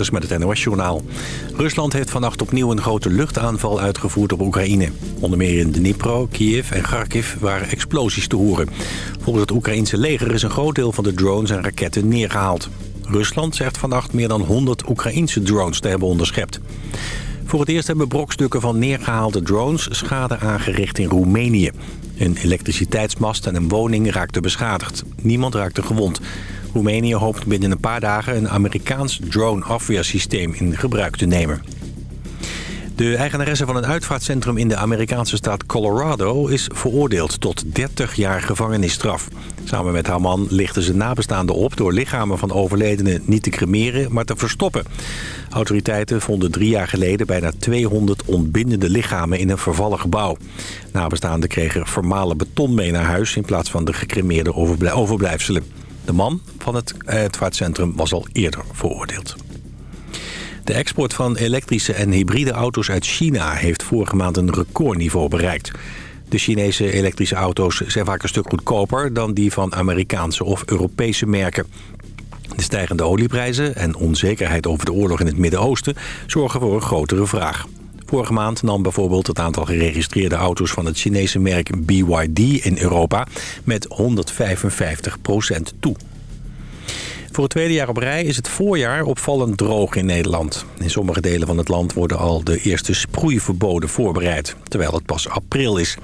Is met het NOS-journaal. Rusland heeft vannacht opnieuw een grote luchtaanval uitgevoerd op Oekraïne. Onder meer in Dnipro, Kiev en Kharkiv waren explosies te horen. Volgens het Oekraïnse leger is een groot deel van de drones en raketten neergehaald. Rusland zegt vannacht meer dan 100 Oekraïnse drones te hebben onderschept. Voor het eerst hebben brokstukken van neergehaalde drones schade aangericht in Roemenië. Een elektriciteitsmast en een woning raakten beschadigd. Niemand raakte gewond. Roemenië hoopt binnen een paar dagen een Amerikaans drone-afweersysteem in gebruik te nemen. De eigenaresse van een uitvaartcentrum in de Amerikaanse staat Colorado is veroordeeld tot 30 jaar gevangenisstraf. Samen met haar man lichten ze nabestaanden op door lichamen van overledenen niet te cremeren, maar te verstoppen. Autoriteiten vonden drie jaar geleden bijna 200 ontbindende lichamen in een vervallen gebouw. Nabestaanden kregen vermalen beton mee naar huis in plaats van de gecremeerde overblijfselen. De man van het uitvaartcentrum was al eerder veroordeeld. De export van elektrische en hybride auto's uit China heeft vorige maand een recordniveau bereikt. De Chinese elektrische auto's zijn vaak een stuk goedkoper dan die van Amerikaanse of Europese merken. De stijgende olieprijzen en onzekerheid over de oorlog in het Midden-Oosten zorgen voor een grotere vraag. Vorige maand nam bijvoorbeeld het aantal geregistreerde auto's van het Chinese merk BYD in Europa met 155% toe. Voor het tweede jaar op rij is het voorjaar opvallend droog in Nederland. In sommige delen van het land worden al de eerste sproeiverboden voorbereid, terwijl het pas april is.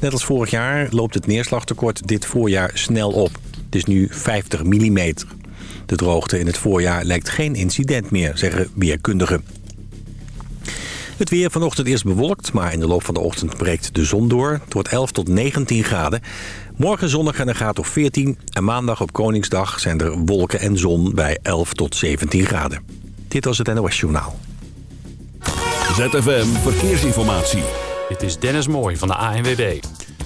Net als vorig jaar loopt het neerslagtekort dit voorjaar snel op. Het is nu 50 mm. De droogte in het voorjaar lijkt geen incident meer, zeggen weerkundigen. Het weer vanochtend eerst bewolkt, maar in de loop van de ochtend breekt de zon door. Het wordt 11 tot 19 graden. Morgen zonnig en een graad of 14. En maandag op Koningsdag zijn er wolken en zon bij 11 tot 17 graden. Dit was het NOS Journaal. ZFM Verkeersinformatie. Dit is Dennis Mooij van de ANWB.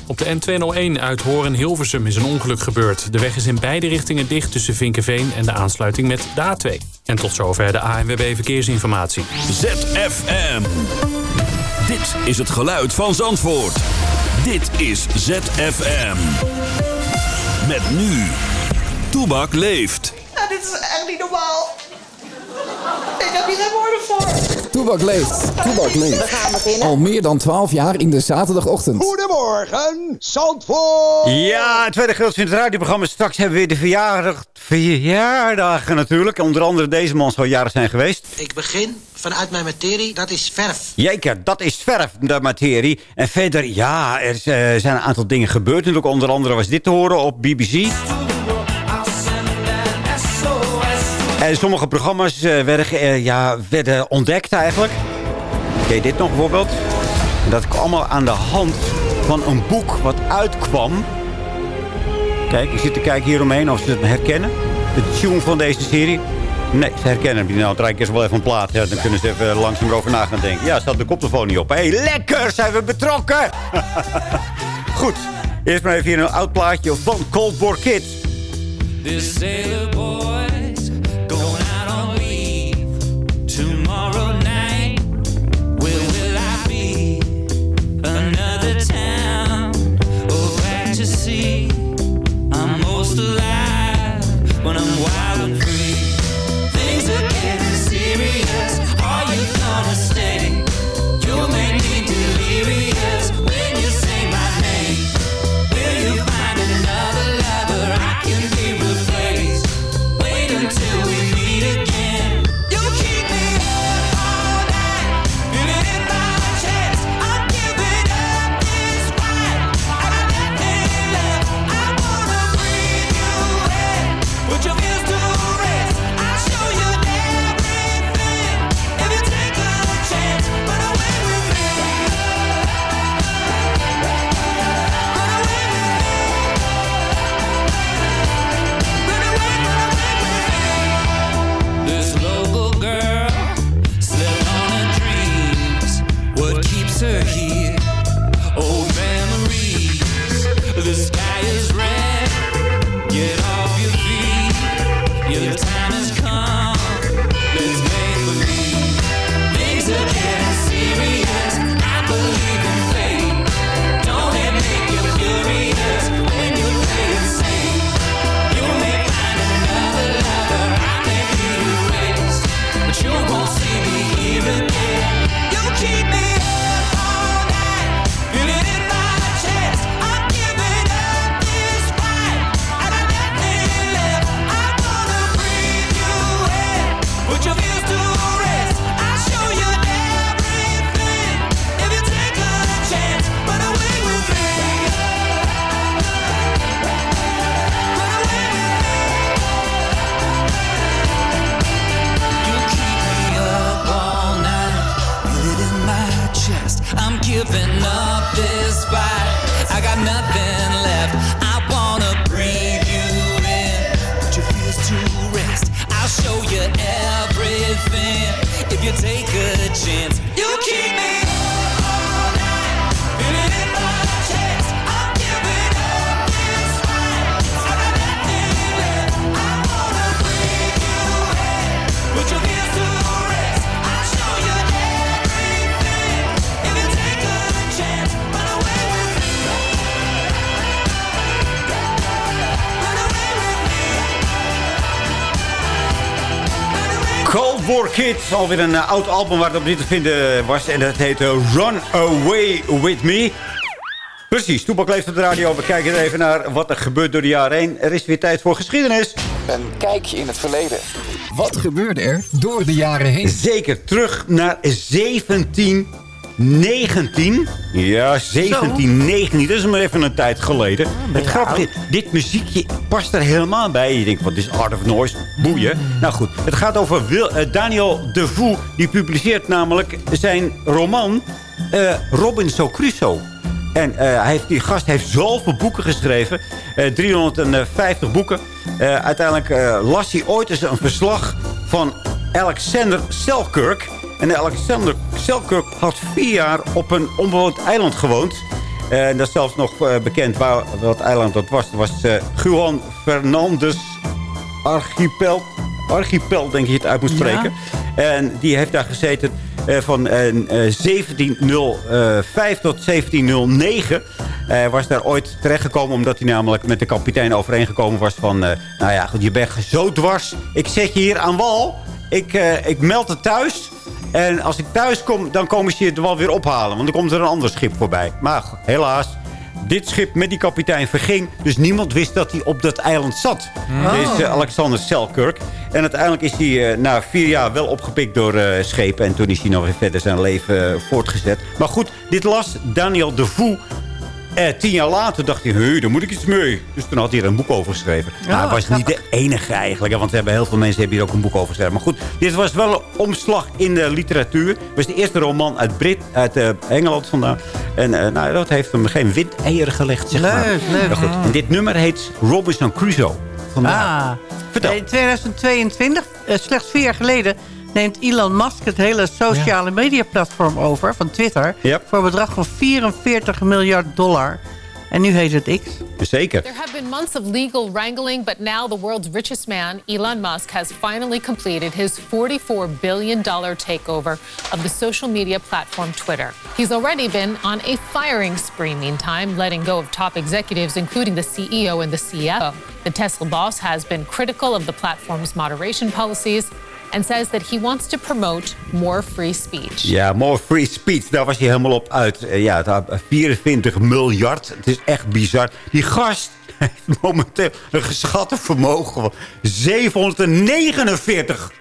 Op de N201 uit Horen-Hilversum is een ongeluk gebeurd. De weg is in beide richtingen dicht tussen Vinkenveen en de aansluiting met de A2. En tot zover de ANWB Verkeersinformatie. ZFM. Dit is het geluid van Zandvoort. Dit is ZFM. Met nu. Toebak leeft. Nou, dit is echt niet normaal. Ik heb hier geen woorden voor. Toebak leeft. Toebak leeft. We gaan beginnen. Al meer dan 12 jaar in de zaterdagochtend. Goedemorgen, Zandvoort! Ja, het tweede gedeelte van het radioprogramma. Straks hebben we weer de verjaardag, verjaardagen natuurlijk. Onder andere deze man zou jarig zijn geweest. Ik begin vanuit mijn materie, dat is verf. Jeker, dat is verf, de materie. En verder, ja, er eh, zijn een aantal dingen gebeurd. Natuurlijk, onder andere was dit te horen op BBC. En sommige programma's eh, werden, eh, ja, werden ontdekt eigenlijk. Je dit nog bijvoorbeeld? Dat kwam allemaal aan de hand van een boek wat uitkwam. Kijk, ik zit te kijken hieromheen of ze het herkennen. De tune van deze serie. Nee, ze herkennen hem. Nou, draai ik eerst wel even een plaat. Ja, dan kunnen ze even langzaam erover na gaan denken. Ja, staat de koptelefoon niet op. Hé, hey, lekker zijn we betrokken! Goed, eerst maar even hier een oud plaatje van Cold War Kids. This sailor boy's War Kids, alweer een eh, oud album waar het op dit te vinden was. En dat heet eh, Run Away With Me. Precies, Toepak leeft op de radio. We kijken even naar wat er gebeurt door de jaren heen. Er is weer tijd voor geschiedenis. Een kijkje in het verleden. Wat gebeurde er door de jaren heen? Zeker, terug naar 1719. Ja, 1719. Dat is maar even een tijd geleden. het grappige dit muziekje past er helemaal bij. Je denkt, wat is Art of Noise? Boeien. Nou goed, het gaat over Wil, eh, Daniel Devoe. Die publiceert namelijk zijn roman eh, Robinson Crusoe. En eh, hij heeft, die gast heeft zoveel boeken geschreven. Eh, 350 boeken. Uiteindelijk las hij ooit eens een verslag van Alexander Selkirk. En Alexander Selkirk had vier jaar op een onbewoond eiland gewoond. En dat is zelfs nog eh, bekend waar wat eiland dat was. Dat was eh, Juan Fernandez Archipel. Archipel, denk je het uit moet spreken. En die heeft daar gezeten eh, van eh, eh, 1705 tot 1709. Hij was daar ooit terechtgekomen omdat hij namelijk met de kapitein overeengekomen was van... nou ja, goed, je bent zo dwars. Ik zet je hier aan wal. Ik, ik meld het thuis. En als ik thuis kom, dan komen ze je er wel weer ophalen. Want dan komt er een ander schip voorbij. Maar helaas, dit schip met die kapitein verging. Dus niemand wist dat hij op dat eiland zat. Deze Alexander Selkirk. En uiteindelijk is hij eh, na vier jaar wel opgepikt door eh, schepen. En toen is hij nog weer verder zijn leven eh, voortgezet. Maar goed, dit las Daniel de Voe. Eh, tien jaar later dacht hij, hé, daar moet ik iets mee. Dus toen had hij er een boek over geschreven. maar hij was niet de enige eigenlijk. hè, Want we hebben heel veel mensen hebben hier ook een boek over geschreven. Maar goed, dit was wel een omslag in de literatuur. Het was de eerste roman uit, Brit, uit eh, Engeland vandaan. En eh, nou, dat heeft hem geen windeieren gelegd, zeg maar. Leuk. Maar goed, en dit nummer heet Robinson Crusoe. Vandaar. Ah. Vertel. In 2022, eh, slechts vier jaar geleden... neemt Elon Musk het hele sociale media platform over van Twitter... Yep. voor een bedrag van 44 miljard dollar. En nu heet het X. Zeker. There have been months of legal wrangling, but now the world's richest man, Elon Musk, has finally completed his $44 billion takeover of the social media platform Twitter. He's already been on a firing spree, meantime, letting go of top executives, including the CEO and the CFO. The Tesla boss has been critical of the platform's moderation policies and says that he wants to promote more free speech. Ja, more free speech. Daar was hij helemaal op uit. Eh, Ja, het had 24 miljard. Het is echt bizar. Die gast heeft momenteel een geschatte vermogen van 749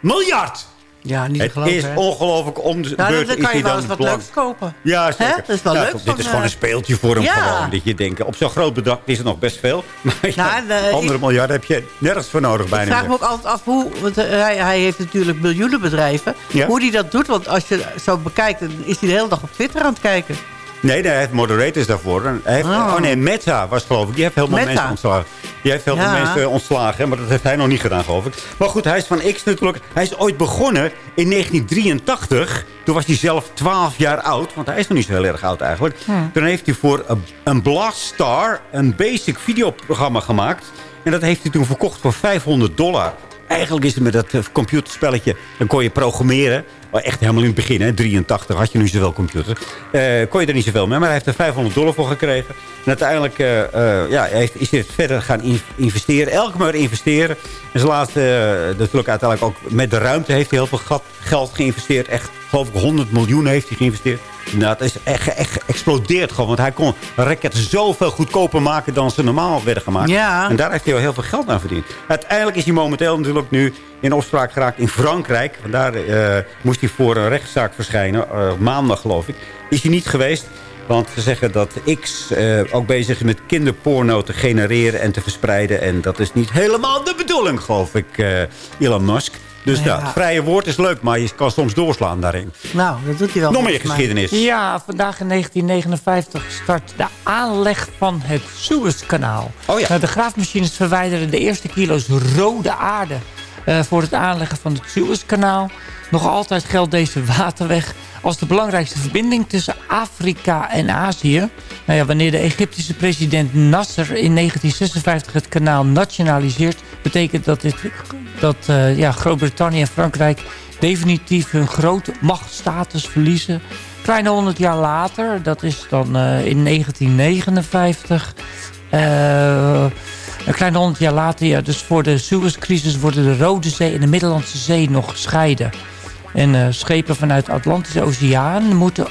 miljard. Ja, niet Het geloven, is hè? ongelooflijk om de Ja, beurt dan kan je wel eens wat leuks kopen. Ja, zeker. Hè? Dat is wel Ja, leuk Dit van, is gewoon eh, een speeltje voor hem Ja. gewoon. Dat je denkt, op zo'n groot bedrag is het nog best veel. Maar ja, Nou, de- andere ik- miljard heb je nergens voor nodig Ik bijna. vraag me ook altijd af hoe... Want eh, hij, hij heeft natuurlijk miljoenen bedrijven. Ja. Hoe hij dat doet. Want als je zo bekijkt... dan is hij de hele dag op Twitter aan het kijken. Nee, nee, hij heeft moderators daarvoor. Hij heeft, Oh. oh. nee, Meta was geloof ik. Die heeft Meta. mensen ontslagen. Die heeft heel veel Ja. mensen ontslagen. Maar dat heeft hij nog niet gedaan, geloof ik. Maar goed, hij is van X natuurlijk. Hij is ooit begonnen in 1983. Toen was hij zelf 12 jaar oud. Want hij is nog niet zo heel erg oud eigenlijk. Toen heeft hij voor een- Blastar een basic videoprogramma gemaakt. En dat heeft hij toen verkocht voor 500 dollar. Eigenlijk is het met dat eh, computerspelletje... dan kon je programmeren. Maar echt helemaal in het begin, hè, 83, had je nu zoveel computer. Eh, kon je er niet zoveel mee, maar hij heeft er 500 dollar voor gekregen. En uiteindelijk eh, ja, hij is hij verder gaan in- investeren. Elke maar investeren. En zijn laatste, natuurlijk uiteindelijk ook met de ruimte heeft hij heel veel geld geïnvesteerd. Echt, geloof ik, 100 miljoen heeft hij geïnvesteerd. Nou, het is echt, echt geëxplodeerd gewoon. Want hij kon raketten zoveel goedkoper maken dan ze normaal werden gemaakt. Ja. En daar heeft hij wel heel veel geld aan verdiend. Uiteindelijk is hij momenteel natuurlijk nu in opspraak geraakt in Frankrijk. Daar eh, moest hij voor een rechtszaak verschijnen. eh, maandag geloof ik. Is hij niet geweest. Want ze zeggen dat X eh, ook bezig is met kinderporno te genereren en te verspreiden. En dat is niet helemaal de bedoeling, geloof ik, Elon Musk. Dus Ja. ja, het vrije woord is leuk, maar je kan soms doorslaan daarin. Nou, dat doet hij wel. Nog meer mij. geschiedenis. Ja, vandaag in 1959 start de aanleg van het Suezkanaal. Oh ja. Nou, de graafmachines verwijderen de eerste kilo's rode aarde... eh, voor het aanleggen van het Suezkanaal. Nog altijd geldt deze waterweg als de belangrijkste verbinding tussen Afrika en Azië. Nou ja, wanneer de Egyptische president Nasser in 1956 het kanaal nationaliseert... betekent dat, dat eh, ja, Groot-Brittannië en Frankrijk definitief hun grote machtsstatus verliezen. Kleine honderd jaar later, dat is dan eh, in 1959... eh, een kleine honderd jaar later, ja, dus voor de Suezcrisis... worden de Rode Zee en de Middellandse Zee nog gescheiden. En eh, schepen vanuit de Atlantische Oceaan moeten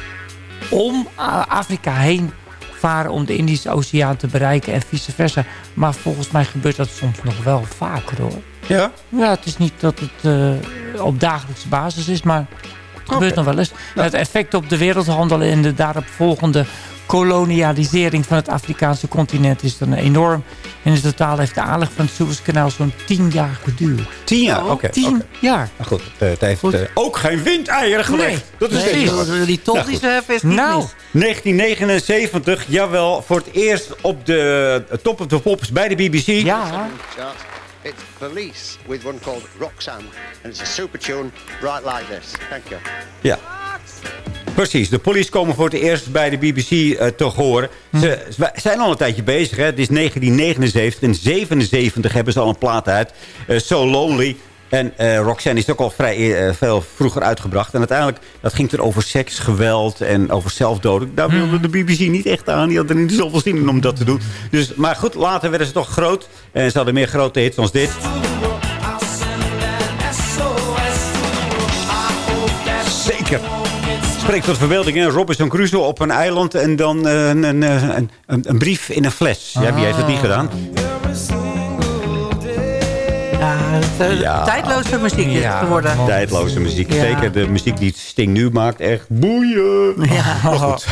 om A- Afrika heen varen... om de Indische Oceaan te bereiken en vice versa. Maar volgens mij gebeurt dat soms nog wel vaker, hoor. Ja? Ja, het is niet dat het eh, op dagelijkse basis is, maar het gebeurt nog wel eens. Het effect op de wereldhandel en de daaropvolgende kolonialisering van het Afrikaanse continent is dan enorm. En in totaal heeft de aanleg van het Suezkanaal zo'n tien jaar geduurd. Tien jaar, oké. Tien oké. jaar. Maar goed, het, het heeft eh, ook geen windeieren gelegd. Nee. Dat is Nee, die- tol Nou, die goed. ze hebben is niet Nou, mis. 1979, jawel, voor het eerst op de eh, top of the pops bij de BBC. Ja, It's Police with one called Roxanne. And it's a super tune right like this. Thank you. Ja. Precies, de police komen voor het eerst bij de BBC eh, te horen. Ze, ze zijn al een tijdje bezig. Hè. Het is 1979 en 77 hebben ze al een plaat uit. eh, so Lonely. En eh, Roxanne is ook al vrij veel vroeger uitgebracht. En uiteindelijk, dat ging er over seks, geweld en over zelfdoding. Daar wilde de BBC niet echt aan. Die hadden er niet zoveel zin in om dat te doen. Dus, maar goed, later werden ze toch groot. En ze hadden meer grote hits dan dit. Zeker. Spreekt tot verbeelding, hè? Robinson Crusoe op een eiland en dan eh, een, een, een, een, brief in een fles. Ja, wie heeft dat niet gedaan? Ja, eh, Ja. tijdloze muziek is Ja, geworden. Tijdloze muziek. Ja. Zeker de muziek die Sting nu maakt. Echt boeien. Ja. Maar goed.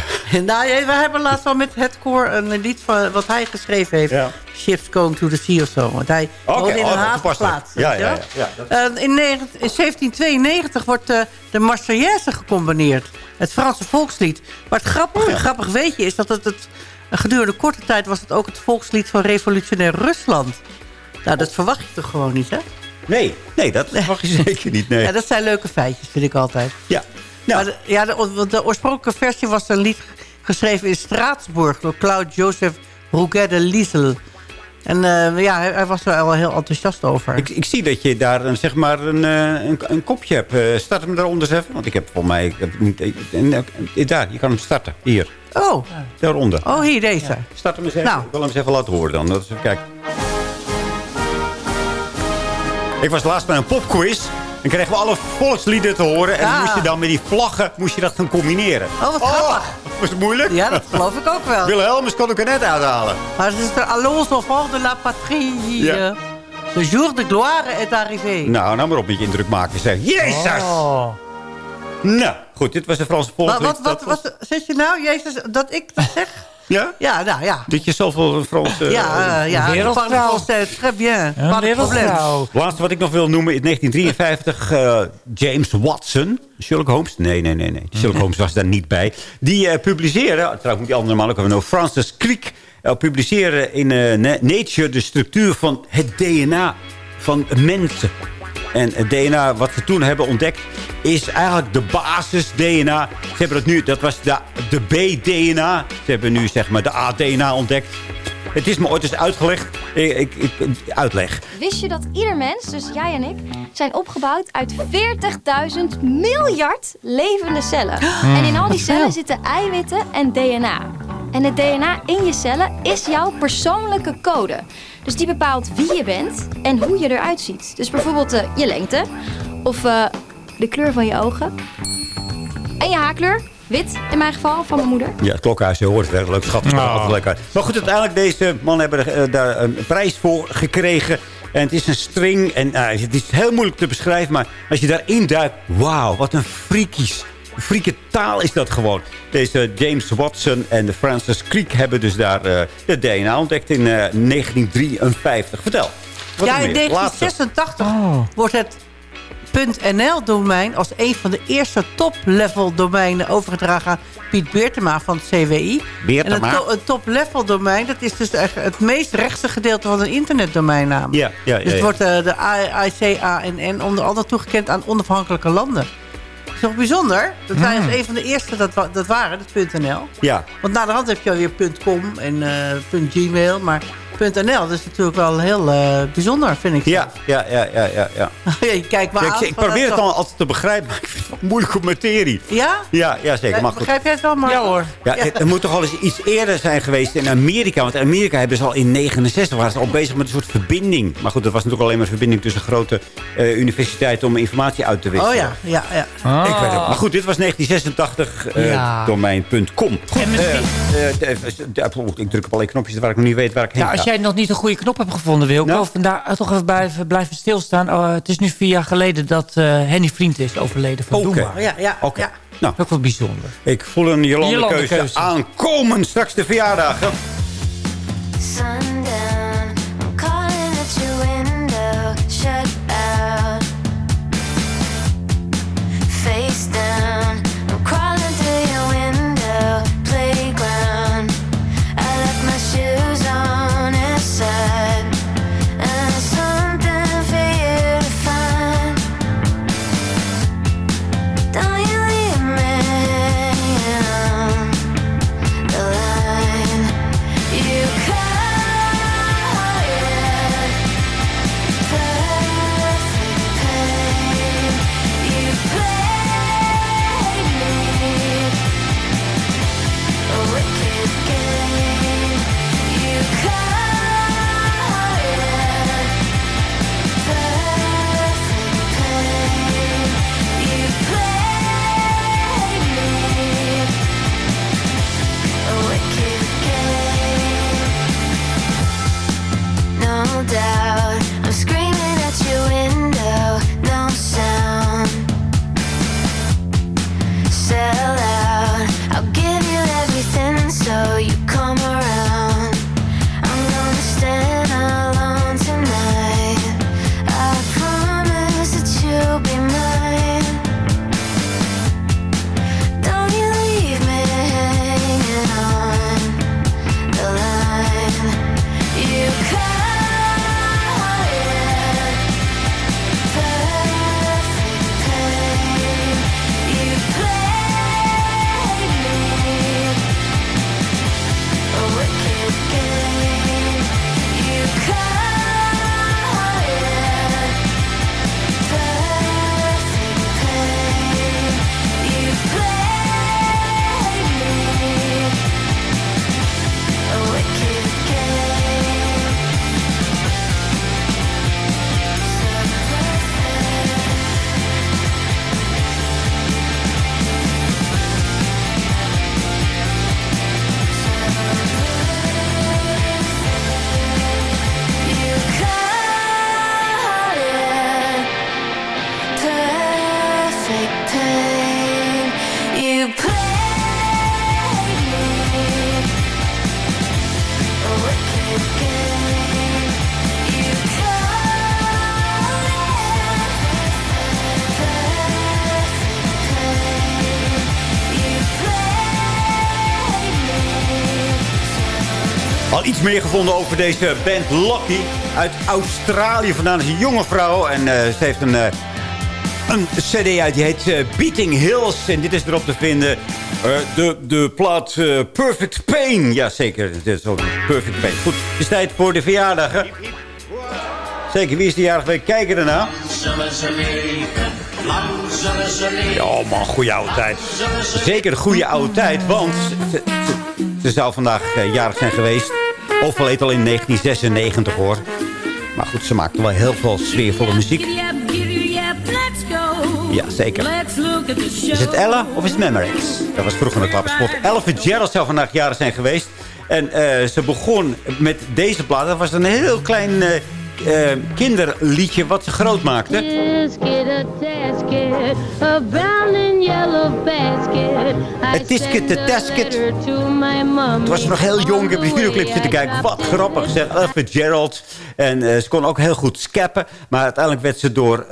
Nou, we hebben laatst wel met het koor een lied van wat hij geschreven heeft. Ja. Ships Going to the Sea of zo. Want hij woonde in oh, een havenplaats. Ja, weet je ja, wel? ja, ja, Eh, in, negen- in 1792 wordt eh, de Marseillaise gecombineerd. Het Franse volkslied. Maar het grappige, grappig weetje is dat het, het gedurende korte tijd... was het ook het volkslied van revolutionair Rusland. Nou, dat verwacht je toch gewoon niet, hè? Nee, nee, dat mag je zeker niet. Nee. Ja, dat zijn leuke feitjes, vind ik altijd. Ja. Maar de, ja, de, de oorspronkelijke versie was een lied geschreven in Straatsburg... door Claude Joseph Rouget de Liesel. En eh, ja, hij, hij was er wel heel enthousiast over. Ik, ik zie dat je daar een, zeg maar een, eh, een, een kopje hebt. Eh, start hem daaronder eens even. Want ik heb voor mij... Ik heb, niet- ik- eh, daar, je kan hem starten. Hier. Oh, Daaronder. oh hier, deze. Start hem eens even. Nou. Ik wil hem eens even laten horen dan. Dat is, kijk. Ik was laatst bij een popquiz. En kregen we alle volkslieden te horen. En Ah. moest je dan met die vlaggen moest je dat gaan combineren. Oh, wat grappig. Was het moeilijk? Ja, dat geloof ik ook wel. Wilhelmus kon ik er net uithalen. Maar het is de Allons enfants de la patrie. Ja. Le jour de gloire est arrivé. Nou, nou maar op met je indruk maken. Zeg. Jezus! Oh. Nou, goed. Dit was de Franse wat, volkslied. wat, wat, wat zeg je nou, Jezus, dat ik dat zeg? Ja? Ja, nou ja. Dat je zoveel Franse... ja, eh, ja. wereldvrouw. français, Très bien. Wereldvrouw. Het laatste wat ik nog wil noemen in 1953. eh, James Watson. Sherlock Holmes? Nee, nee, nee. nee. Sherlock Holmes was daar niet bij. Die eh publiceerde, trouwens moet die andere man ook noemen. Francis Crick uh, publiceerde in eh, Na- Nature de structuur van het DNA van mensen. En het DNA wat ze toen hebben ontdekt is eigenlijk de basis-DNA. Ze hebben dat nu, dat was de, de B-DNA. Ze hebben nu zeg maar de A-DNA ontdekt. Het is me ooit eens uitgelegd. Ik, ik, ik- uitleg. Wist je dat ieder mens, dus jij en ik, zijn opgebouwd uit 40.000 miljard levende cellen? Hmm. En in al die cellen zitten eiwitten en DNA. En het DNA in je cellen is jouw persoonlijke code. Dus die bepaalt wie je bent en hoe je eruit ziet. Dus bijvoorbeeld eh, je lengte of eh, de kleur van je ogen. En je haarkleur, wit in mijn geval, van mijn moeder. Ja, het klokhuis, je hoort het. Leuk, schattig. Oh. Altijd lekker. Maar goed, uiteindelijk deze man hebben er, eh, daar een prijs voor gekregen. En het is een string. En eh, het is heel moeilijk te beschrijven. Maar als je daarin duikt, wauw, wat een freakies. Frieke taal is dat gewoon. Deze James Watson en de Francis Crick hebben dus daar eh de DNA ontdekt in eh, 1953. Vertel. Wat ja, in meer? Laatste. 1986 wordt het .nl-domein als een van de eerste top-level domeinen overgedragen aan Piet Beertema van het CWI. Beertema? En het, to- het top-level domein, dat is dus echt het meest rechtse gedeelte van een internetdomeinnaam. Ja, ja, ja, Dus het wordt eh, de ICANN onder andere toegekend aan onafhankelijke landen. Dat is toch bijzonder? Dat wij als een van de eerste dat, wa- dat waren, dat .nl. Ja. Want na de hand heb je alweer .com en eh, .gmail, maar dat is natuurlijk wel heel eh, bijzonder, vind ik. Ja, ja, ja, ja, ja. ja. je kijkt maar Ja, ik, probeer het dan altijd te begrijpen, maar ik vind het wel moeilijke materie. Ja? Ja, ja zeker. Maar goed. Begrijp jij het wel, maar... Ja hoor. Ja, het, het moet toch al eens iets eerder zijn geweest in Amerika. Want in Amerika hebben ze al in 69 waren ze al bezig met een soort verbinding. Maar goed, dat was natuurlijk alleen maar een verbinding tussen grote eh, universiteiten om informatie uit te wisselen. Oh ja, ja, ja. Ik weet het. Maar goed, dit was 1986 eh Ja. domein.com. Goed, En misschien- de- de- ik druk op allerlei knopjes waar ik nog niet weet waar ik heen Ja, als ga. Jij nog niet een goede knop hebt gevonden, Wilco, Nou? vandaar toch even blijven, blijven stilstaan. Oh, het is nu vier jaar geleden dat eh, Henny Vriend is overleden van Oké. Doe maar. Oh, ja, ja, Oké. ja. Nou, Ook wel bijzonder. ik voel een Jolande Jolande keuze keuze. aankomen. Straks de verjaardagen. Sundown, meer gevonden over deze band Lucky. Uit Australië vandaan is een jonge vrouw. En eh, ze heeft een, eh, een cd uit. Die heet eh, Beating Hills. En dit is erop te vinden. de, de plaat Perfect Pain. Jazeker, het is ook Perfect Pain. Goed, het is tijd voor de verjaardagen. Zeker, wie is de jarig? We kijken ernaar. Ja man, goede oude tijd. Zeker de goede oude tijd, want ze, ze, ze zou vandaag jarig zijn geweest. Overleed al in 1996 hoor. Maar goed, ze maakte wel heel veel sfeervolle muziek. Ja, zeker. Is het Ella of is het Memorex? Dat was vroeger een klapperspot. Ella Fitzgerald zou vandaag jarig zijn geweest. En eh, ze begon met deze plaat. Dat was een heel klein eh, eh, kinderliedje wat ze groot maakte. Het is de Tasket. Toen was nog heel jong. Ik heb die videoclip zitten kijken. Wat grappig zeg. Ella Fitzgerald. En eh, ze kon ook heel goed scappen. Maar uiteindelijk werd ze door eh,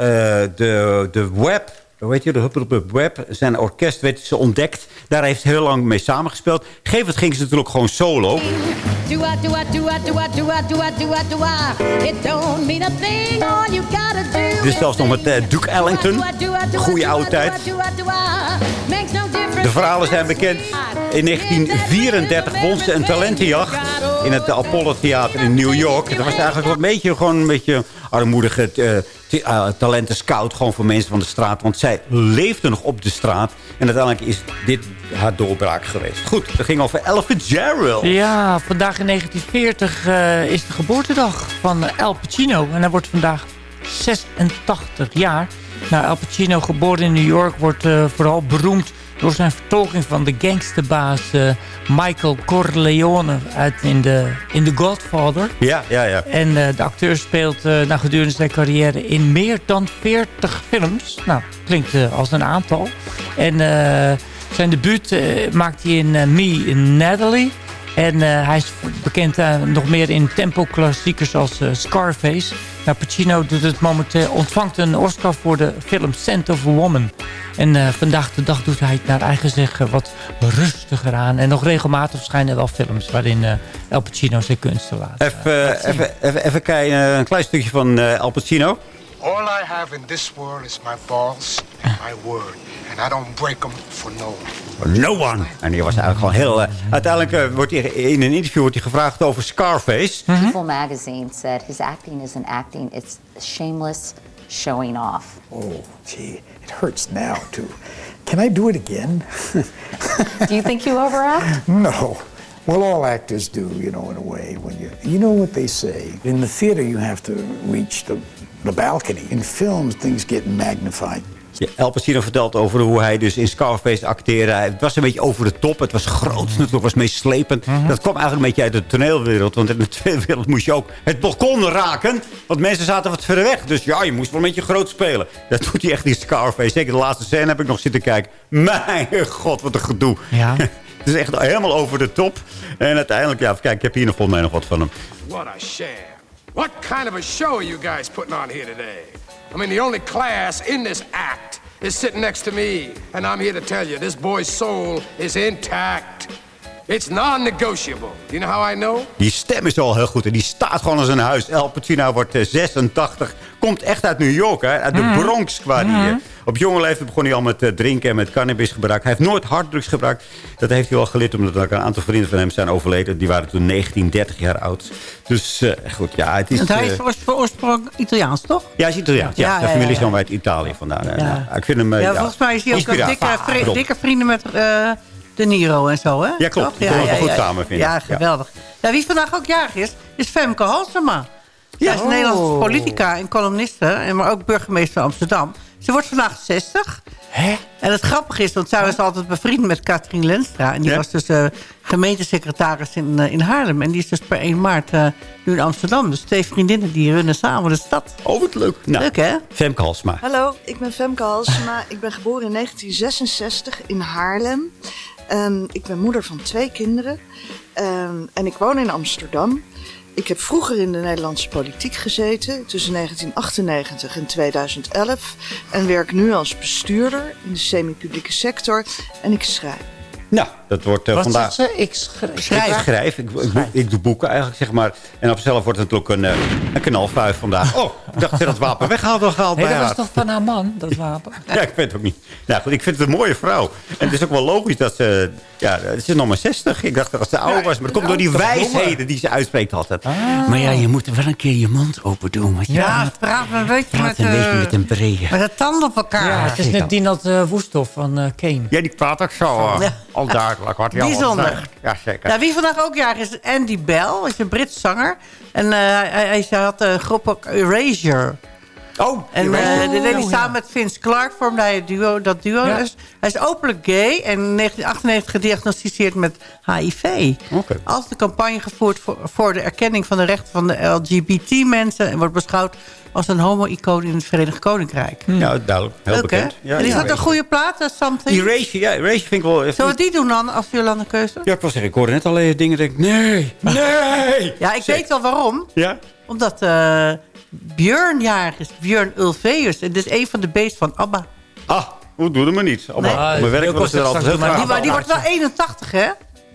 de, de web... Hoe heet je? De Huppelpup Web. Zijn orkest werd ze ontdekt. Daar heeft ze heel lang mee samengespeeld. Geef het ging ze natuurlijk gewoon solo. Do-a, do-a, do-a, do-a, do-a, do-a, do-a, do-a. It don't mean a thing, all you gotta do Dit is zelfs nog met eh, Duke Ellington. Goeie difference. De verhalen zijn bekend. In 1934 won ze een talentenjacht in het Apollo Theater in New York. Dat was eigenlijk een beetje, gewoon een beetje armoedige eh, t- eh, talentenscout. Gewoon voor mensen van de straat. Want zij leefde nog op de straat. En uiteindelijk is dit haar doorbraak geweest. Goed, het ging over Ella Fitzgerald. Ja, vandaag in 1940 eh, is de geboortedag van Al Pacino. En hij wordt vandaag 86 jaar. Nou, Al Pacino, geboren in New York, wordt vooral beroemd door zijn vertolking van de gangsterbaas eh, Michael Corleone uit in de, in The Godfather. Ja, ja, ja. En eh, de acteur speelt eh nou, gedurende zijn carrière in meer dan 40 films. Nou, klinkt als een aantal. En zijn debuut maakt hij in Me in Natalie. En hij is bekend nog meer in tempo-klassiekers als eh, Scarface. Nou, Pacino doet het momenteel, ontvangt een Oscar voor de film Scent of a Woman. En eh, vandaag de dag doet hij het naar eigen zeggen wat rustiger aan. En nog regelmatig verschijnen wel films waarin eh El Pacino zijn kunsten laat. Even, eh, even, even, even kijken, eh, een klein stukje van eh, Al Pacino. All I have in this world is my balls my word. And I don't break them for no one. No one. En die was eigenlijk gewoon heel... eh, uiteindelijk eh, wordt hij in een interview wordt hij gevraagd over Scarface. People magazine said his acting isn't acting, it's shameless showing off. Oh, gee, it hurts now, too. Can I do it again? Do you think you overact? no. Well, all actors do, you know, in a way. When you, you know what they say. In the theater, you have to reach the, the balcony. In films, things get magnified. Ja, El Pacino vertelt over hoe hij dus in Scarface acteerde. Het was een beetje over de top. Het was groot natuurlijk, het was meeslepend. Dat kwam eigenlijk een beetje uit de toneelwereld. Want in de toneelwereld moest je ook het balkon raken. Want mensen zaten wat verder weg. Dus ja, je moest wel een beetje groot spelen. Dat doet hij echt in Scarface. Zeker de laatste scène heb ik nog zitten kijken. Mijn god, wat een gedoe. Ja. Het is echt helemaal over de top. En uiteindelijk, ja, kijk, ik heb hier nog volgens mij nog wat van hem. What a sham. What kind of a show are you guys putting on here today? I mean, the only class in this act is sitting next to me. And I'm here to tell you, this boy's soul is intact. It's non-negotiable. You know how I know? Die stem is al heel goed. En die staat gewoon als een huis. El Pacino wordt eh, 86. Komt echt uit New York, hè? Uit de Mhm. Bronx. Hij, eh, op jonge leeftijd begon hij al met eh, drinken en met cannabis gebruik. Hij heeft nooit harddrugs gebruikt. Dat heeft hij wel geleerd omdat ook een aantal vrienden van hem zijn overleden. Die waren toen 19, 30 jaar oud. Dus eh, goed, ja, het is... Want hij is eh, van oorsprong- Italiaans, toch? ja, hij is Italiaans. Ja, ja, familie is ja, gewoon uit Italië vandaan. Ja. eh, ik vind hem... eh, ja, volgens mij is hij ook dikke, vri- dikke vrienden met eh, De Niro en zo, hè? Ja, klopt. Die we goed samen, vind ik. Ja, Ja. geweldig. Ja, wie vandaag ook jarig is, is Femke Halsema. Zij is een Oh. Nederlandse politica en columniste, en maar ook burgemeester van Amsterdam. Ze wordt vandaag 60. Hè? En het grappige is, want zij was altijd bevriend met Katrien Lenstra. En die Ja? was dus eh, gemeentesecretaris in, eh, in Haarlem. En die is dus per 1 maart eh, nu in Amsterdam. Dus twee vriendinnen die runnen samen de stad. Oh, wat leuk. Nou, Leuk, hè? Femke Halsma. Hallo, ik ben Femke Halsema. ik ben geboren in 1966 in Haarlem. Ehm, ik ben moeder van twee kinderen. Ehm, en ik woon in Amsterdam. Ik heb vroeger in de Nederlandse politiek gezeten, tussen 1998 en 2011. En werk nu als bestuurder in de semi-publieke sector. En ik schrijf. Nou, dat wordt eh, Wat vandaag... ze? Ik schrijf. Ik schrijf. Ik, ik, doe- ik doe boeken eigenlijk, zeg maar. En op zichzelf wordt het natuurlijk een, eh, een knalfuif vandaag. Oh, ik dacht dat het wapen weggehaald was gehaald Nee, bij dat was toch van haar man, dat wapen? Ja, ik weet het ook niet. Nou goed, ik vind het een mooie vrouw. En het is ook wel logisch dat ze... Ja, ze is nog maar 60. Ik dacht dat ze oud was. Maar het komt door die wijsheden die ze uitspreekt altijd. Maar ja, je moet wel een keer je mond open doen. Want je Ja, praat- praat een beetje praat met, een beetje eh, met een brede. met de tanden op elkaar. Ja, het is net Dinat uh, Woesthof van eh Kane. Ja, die praat ook zo. eh, Ja. Al duidelijk wat Bijzonder. Ja, zeker. Ja, wie vandaag ook jarig is, Andy Bell. is een Brits zanger. En eh, hij, hij had een groep ook Erasure. Oh, En eh, dit deed hij Oh, samen met Vince Clark vormde hij het duo, dat duo. Ja. Dus hij is openlijk gay en in 1998 gediagnosticeerd met HIV. Oké. Als de campagne gevoerd voor, voor de erkenning van de rechten van de LGBT-mensen... en wordt beschouwd als een homo-icoon in het Verenigd Koninkrijk. Ja, duidelijk. Heel Leuk, bekend. Ja, en is dat een goede plaat, uh, Something? Erasure, ja, Erasure vind ik wel... Zullen we die doen dan als Jolande keuze? Ja, ik wil zeggen, ik hoorde net alleen dingen. Denk, ik, nee, nee. Ja, ik weet wel waarom. Ja? Omdat eh Björn jarig is. Björn Ulvaeus. En dit is een van de beesten van ABBA. Ah, hoe doen we maar niet? Op Nee. op mijn werk ze er altijd heel Die, graag maar die wordt wel 81, hè?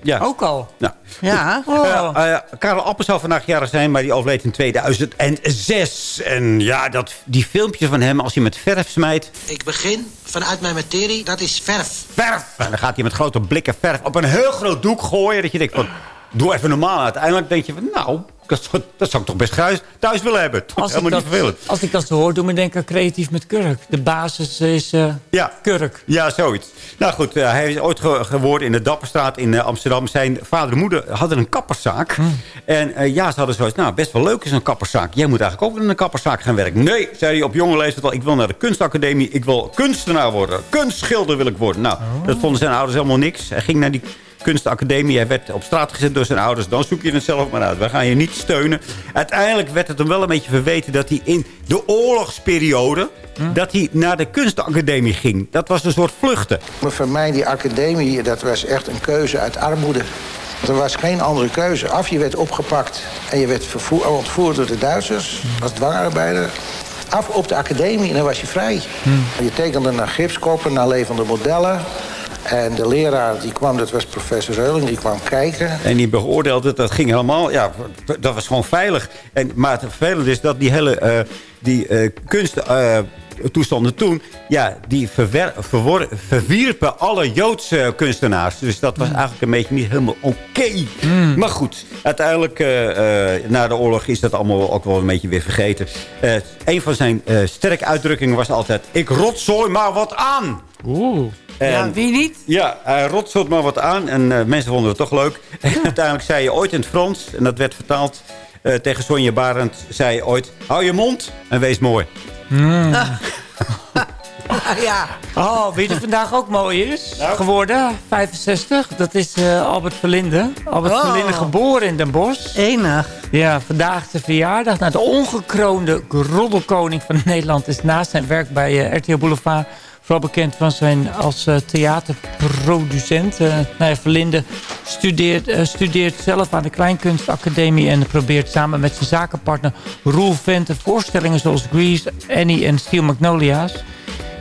Ja. Ook al. Nou, Ja. Eh, eh, Karel Appel zou vandaag jarig zijn, maar die overleed in 2006. En ja, dat, die filmpjes van hem als hij met verf smijt. Ik begin vanuit mijn materie, dat is verf. Verf! En dan gaat hij met grote blikken verf op een heel groot doek gooien. Dat je denkt van, doe even normaal. Uiteindelijk denk je van, nou, dat, zou- dat zou ik toch best thuis, thuis willen hebben. Is Als ik, helemaal dat, niet vervelend. als ik dat hoor, doe me denken creatief met kurk. De basis is eh, Ja. kurk. Ja, zoiets. Nou goed, eh, hij is ooit ge- geworden in de Dapperstraat in eh, Amsterdam. Zijn vader en moeder hadden een kapperszaak. En eh, ja, ze hadden zoiets, nou, best wel leuk is een kapperszaak. Jij moet eigenlijk ook in een kapperszaak gaan werken. Nee, zei hij op jonge leeftijd al, ik wil naar de kunstacademie. Ik wil kunstenaar worden. Kunstschilder wil ik worden. Nou, dat vonden zijn ouders helemaal niks. Hij ging naar die kunstacademie. Hij werd op straat gezet door zijn ouders. Dan zoek je het zelf maar uit. Wij gaan je niet steunen. Uiteindelijk werd het hem wel een beetje verweten dat hij in de oorlogsperiode... dat hij naar de kunstacademie ging. Dat was een soort vluchten. Maar voor mij, die academie, dat was echt een keuze uit armoede. Er was geen andere keuze. Af je werd opgepakt en je werd vervoer, ontvoerd door de Duitsers als dwangarbeider. Af op de academie en dan was je vrij. Je tekende naar gipskoppen, naar levende modellen. En de leraar die kwam, dat was professor Reuling, die kwam kijken. En die beoordeelde dat ging helemaal, ja, dat was gewoon veilig. En, maar het vervelende is dat die hele, eh, die eh, kunsttoestanden toen, ja, die verwierpen alle Joodse kunstenaars. Dus dat was eigenlijk een beetje niet helemaal oké. Maar goed, uiteindelijk, eh, eh, na de oorlog is dat allemaal ook wel een beetje weer vergeten. Eh, een van zijn eh, sterke uitdrukkingen was altijd, ik rotzooi maar wat aan. Oeh. Ja, wie niet? Ja, hij rotzelt maar wat aan. En eh, mensen vonden het toch leuk. En uiteindelijk zei je ooit in het Frans, en dat werd vertaald eh, tegen Sonja Barend, zei je ooit, hou je mond en wees mooi. ja. Oh, weet je vandaag ook mooi is geworden? 65. Dat is eh, Albert Verlinde. Albert Oh. Verlinde geboren in Den Bosch. Enig. Ja, vandaag de verjaardag. Nou, de ongekroonde roddelkoning van Nederland is naast zijn werk bij eh, RTL Boulevard... vooral bekend van zijn als eh, theaterproducent. Eh nou Verlinde studeert, eh, studeert zelf aan de Kleinkunstacademie... en probeert samen met zijn zakenpartner Roel Vente... voorstellingen zoals Grease, Annie en Steel Magnolia's...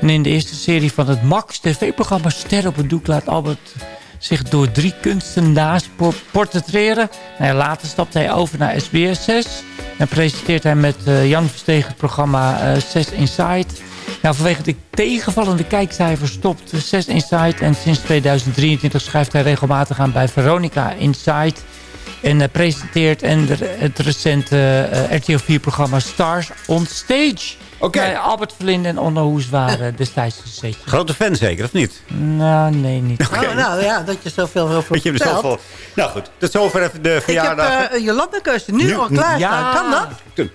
En in de eerste serie van het Max TV-programma Ster op het doek laat Albert zich door drie kunstenaars por- portretteren. Nou later stapt hij over naar SBS 6. En presenteert hij met Jan Verstegen het programma eh 6 Inside. Nou, vanwege de tegenvallende kijkcijfers stopt 6 Inside. En sinds 2023 schrijft hij regelmatig aan bij Veronica Inside. En eh, presenteert en de- het recente eh, RTL 4-programma Stars on Stage. Oké. Albert Verlinde en Onno Hoes waren destijds gezeten. Grote fan zeker, of niet? Nou, nee, niet. Oh, nou ja, dat je zoveel over Weet je, zoveel... Nou goed, tot zover even de Ik heb verjaardag. eh, een Jolanda-keuze nu, al klaar Ja. staan. Kan dat?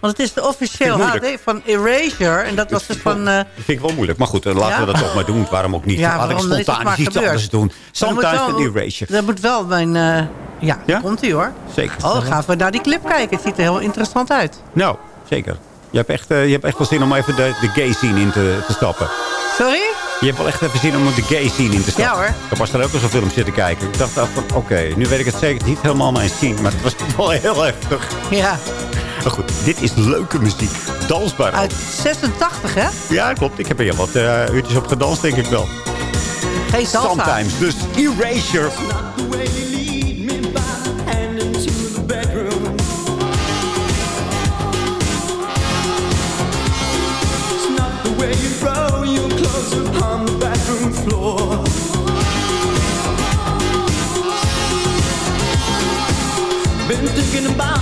Want het is de officieel. HD van Erasure. En dat was dus van... eh, dat vind ik wel moeilijk. Maar goed, eh, laten Ja? we dat toch maar doen. Waarom ook niet? Ja, Laat ik spontaan iets gebeurd? anders doen. Sometimes wel- an erasure. Dat moet wel mijn... eh, ja, komt hij hoor. Zeker. Oh, dan gaan we naar die clip kijken. Het ziet er heel interessant uit. Nou, zeker. Je hebt echt, je hebt echt wel zin om even de, de gay scene in te, te stappen. Sorry? Je hebt wel echt even zin om de gay scene in te stappen. Ja, hoor. Ik was daar ook eens een film zitten kijken. Ik dacht van, oké, nu weet ik het zeker. Niet helemaal mijn scene, maar het was wel heel heftig. Ja, Maar goed, dit is leuke muziek. Dansbaar. uit 86 hè? Ja, klopt. Ik heb er heel wat eh, uurtjes op gedanst, denk ik wel. Geen salsa. Sometimes. Dus Erasure. the bathroom floor. Been thinking about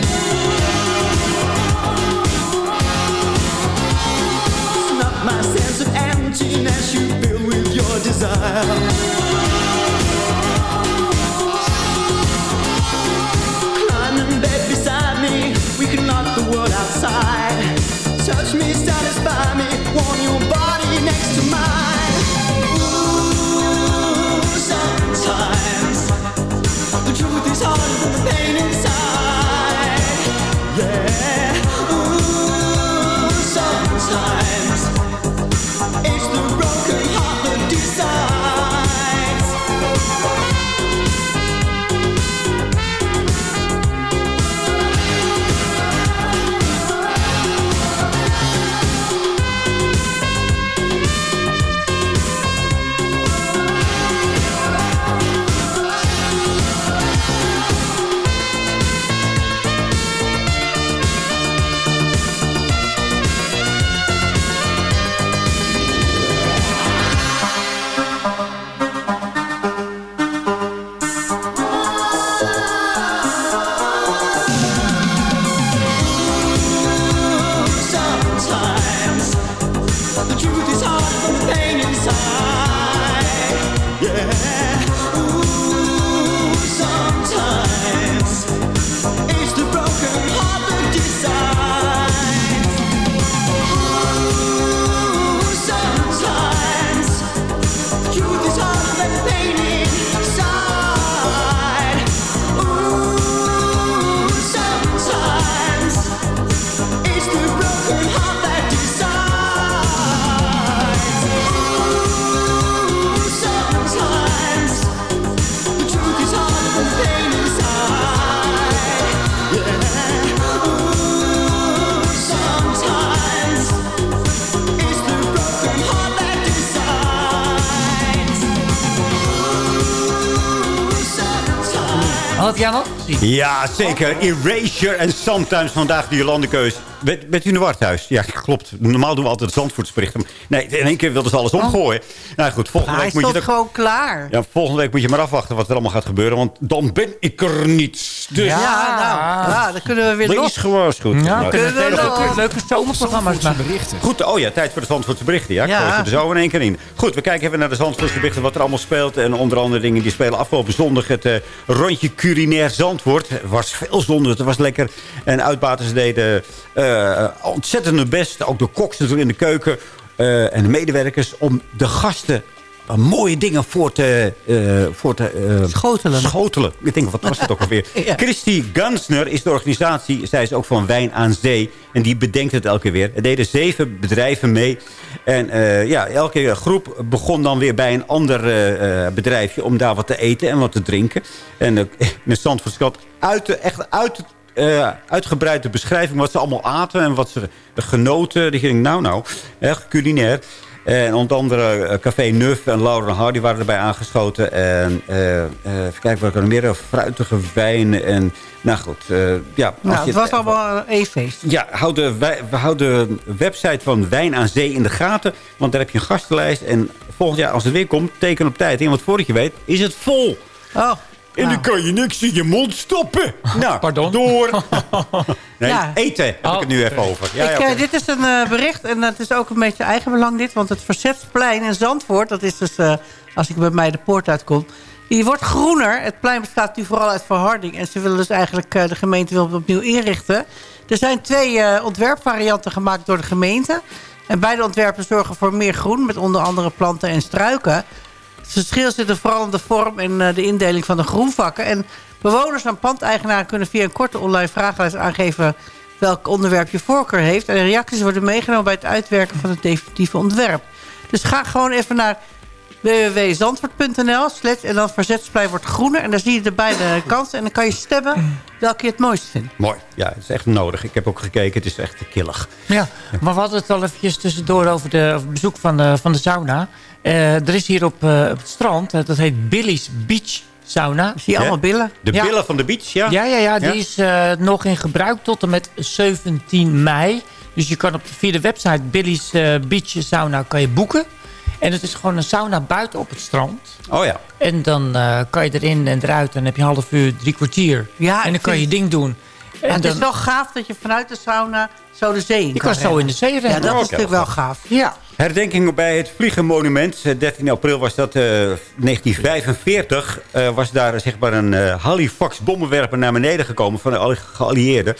Ja, zeker. Erasure en Sometimes vandaag de Jolandekeus. Bent, bent u in de war thuis? Ja, klopt. Normaal doen we altijd Zandvoortsberichten. Nee, in één keer wilden ze alles omgooien. Nou goed, volgende Hij week moet je... er- gewoon klaar. Ja, volgende week moet je maar afwachten wat er allemaal gaat gebeuren. Want dan ben ik er niet. Dus Ja, nou, ja, dan kunnen we weer Lees los. gewaarschuwd. Ja, Nou, kunnen we Kunnen we leuke, nog- leuke zomerprogramma's maken. Goed, oh ja, tijd voor de Zandvoortse berichten. Ja, ik Ja. er zo in één keer in. Goed, we kijken even naar de Zandvoortse berichten. Wat er allemaal speelt. En onder andere dingen die spelen afgelopen zondag. Het eh, rondje culinair Zandvoort. Er was veel zonde. Het was lekker. En uitbaters deden eh ontzettend hun best. Ook de koks natuurlijk in de keuken. eh, en de medewerkers. Om de gasten eh, mooie dingen voor te... voor te Schotelen. schotelen. Ik denk, wat was het ook alweer? Ja. Christy Gansner is de organisatie. Zij is ook van Wijn aan Zee. En die bedenkt het elke keer weer. Er deden zeven bedrijven mee. En ja, elke groep begon dan weer bij een ander bedrijfje... om daar wat te eten en wat te drinken. En uh, in de Zandvoortskant uit de, echt uit eh, uitgebreide beschrijving... wat ze allemaal aten en wat ze genoten. Die ging, nou, nou, culinair. En onder andere eh, Café Nuf en Laura en Hardy waren erbij aangeschoten. En eh, even kijken, wat er meer? Fruitige wijn en... Nou goed, ja. Nou, het was allemaal een feest. ja, hou de, we houden de website van Wijn aan Zee in de gaten. Want daar heb je een gastenlijst. En volgend jaar, als het weer komt, teken op tijd in. Want voordat je weet, is het vol. Oh. En dan kan je niks in je mond stoppen. Nou, Pardon? door. Nee, Ja. eten heb ik het nu even over. Ja, ja, ik, oké. eh, dit is een eh, bericht en het is ook een beetje eigenbelang dit. Want het Verzetsplein in Zandvoort, dat is dus eh, als ik bij mij de poort uitkom... die wordt groener. Het plein bestaat nu vooral uit verharding. En ze willen dus eigenlijk, eh, de gemeente wil het opnieuw inrichten. Er zijn twee eh, ontwerpvarianten gemaakt door de gemeente. En beide ontwerpen zorgen voor meer groen... met onder andere planten en struiken. Het verschil zit er vooral in de vorm en eh, de indeling van de groenvakken. En bewoners en pandeigenaren kunnen via een korte online vragenlijst aangeven welk onderwerp je voorkeur heeft. En de reacties worden meegenomen bij het uitwerken van het definitieve ontwerp. Dus ga gewoon even naar www.zandvoort.nl en dan verzetsplein wordt groener. En daar zie je de beide kansen. En dan kan je stemmen welke je het mooist vindt. Mooi. Ja, het is echt nodig. Ik heb ook gekeken. Het is echt killig. Ja, maar we hadden het al eventjes tussendoor over, de, over het bezoek van de, van de sauna. Eh, er is hier op, eh, op het strand, eh, dat heet Billy's Beach Sauna. Zie je allemaal billen? De Ja. billen van de beach, ja? Ja, ja, ja die Ja? is eh, nog in gebruik tot en met 17 mei. Dus je kan op, via de website Billy's Beach Sauna kan je boeken. En het is gewoon een sauna buiten op het strand. Oh ja. En dan eh, kan je erin en eruit. En dan heb je een half uur, drie kwartier. Ja, en dan kan je ding doen. Ja, En het is wel gaaf dat je vanuit de sauna zo de zee in Je kan zo rennen. in de zee rennen. Ja, dat Oké, is natuurlijk wel gaaf. Ja. Herdenking bij het Vliegenmonument. Eh, 13 april was dat eh, 1945. eh, was daar zeg maar een eh, Halifax bommenwerper naar beneden gekomen van de geallieerden.